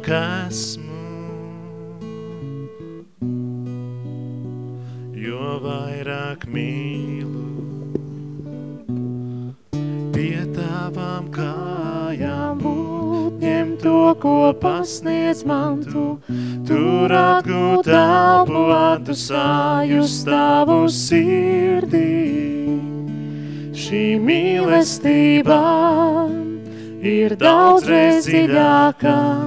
tuvāk esmu, jo vairāk mīlu pie tavām kājām būt, ņem to, ko pasniedz man tu, tur atgūt elpu atdusājus tavu sirdī. Šī mīlestībā ir daudzreiz dziļākā,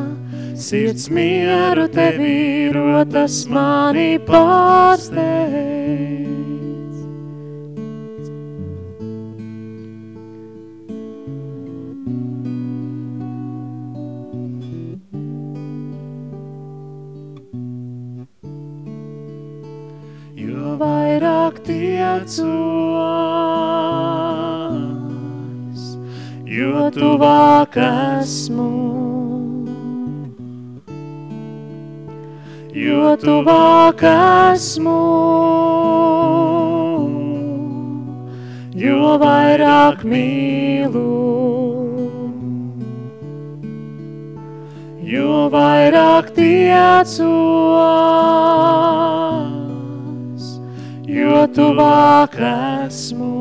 sirds mieru tevī rotas mani pārsteidz. Jo vairāk tiecos, jo tuvāk esmu. Jo tuvāk esmu, jo vairāk mīlu. Jo vairāk tiecos, jo tuvāk esmu.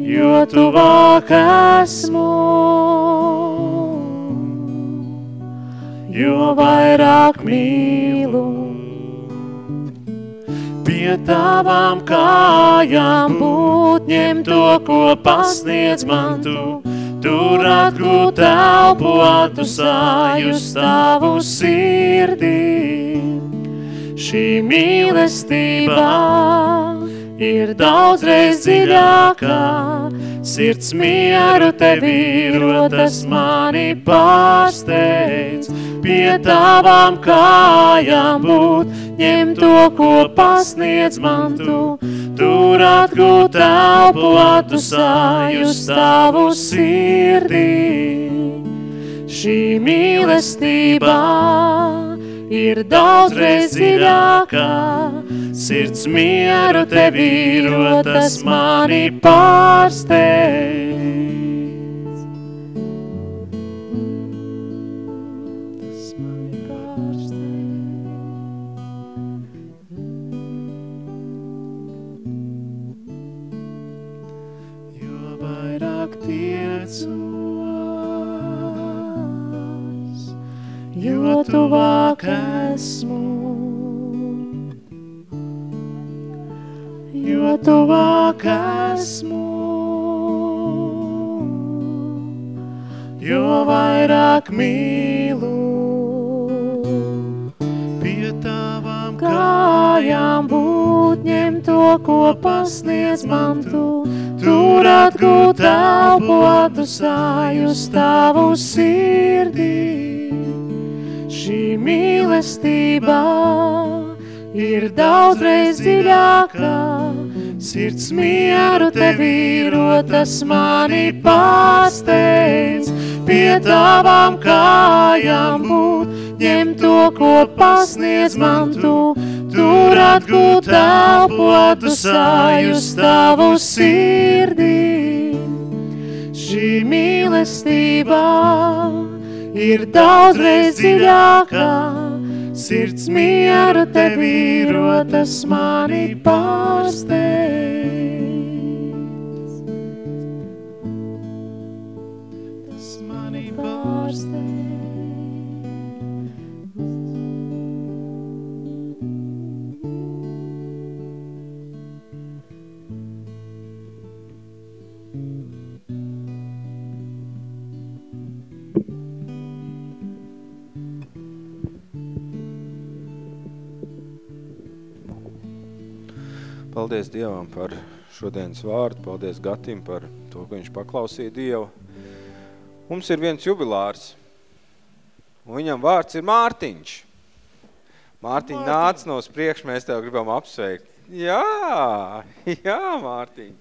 Jo tuvāk esmu, jo vairāk mīlu. Pie tavām kājām būt, ņem to, ko pasniedz man tu. Tur atgūt elpu, atdusāju stāvu sirdī. Šī mīlestība ir daudzreiz dziļākā, sirds mieru tevī rotas mani pārsteidz. Pie tavām kājām būt, ņem to, ko pasniedz man tu. Tur atgūt elpu, atdusāju stāvu sirdī. Šī mīlestība ir daudzreiz dziļākā, sirds mieru mani pārsteidz. Tas mani pārsteidz. Jo jo tuvāk esmu. Jo tuvāk esmu, jo vairāk mīlu. Pie tavām kājām būt, ņem to, ko pasniedz man tu. Tur atgūt elpu, atdusāju stāvu sirdī. Šī mīlestība ir daudzreiz dziļākā, sirds mieru tevī rotas mani pārsteidz. Pie tavām kājām būt, ņem to, ko pasniedz man tu, tur atgūt elpu, atdusāju stāvu sirdī. Šī mīlestība ir daudzreiz dziļākā, sirds mieru tevī rotas mani pārsteidz. Paldies Dievam par šodienas vārdu, paldies Gatim par to, ka viņš paklausīja Dievu. Mums ir viens jubilārs, un viņam vārds ir Mārtiņš. Mārtiņ, nāc no priekš, mēs tev gribam apsveikt. Jā, jā, Mārtiņ.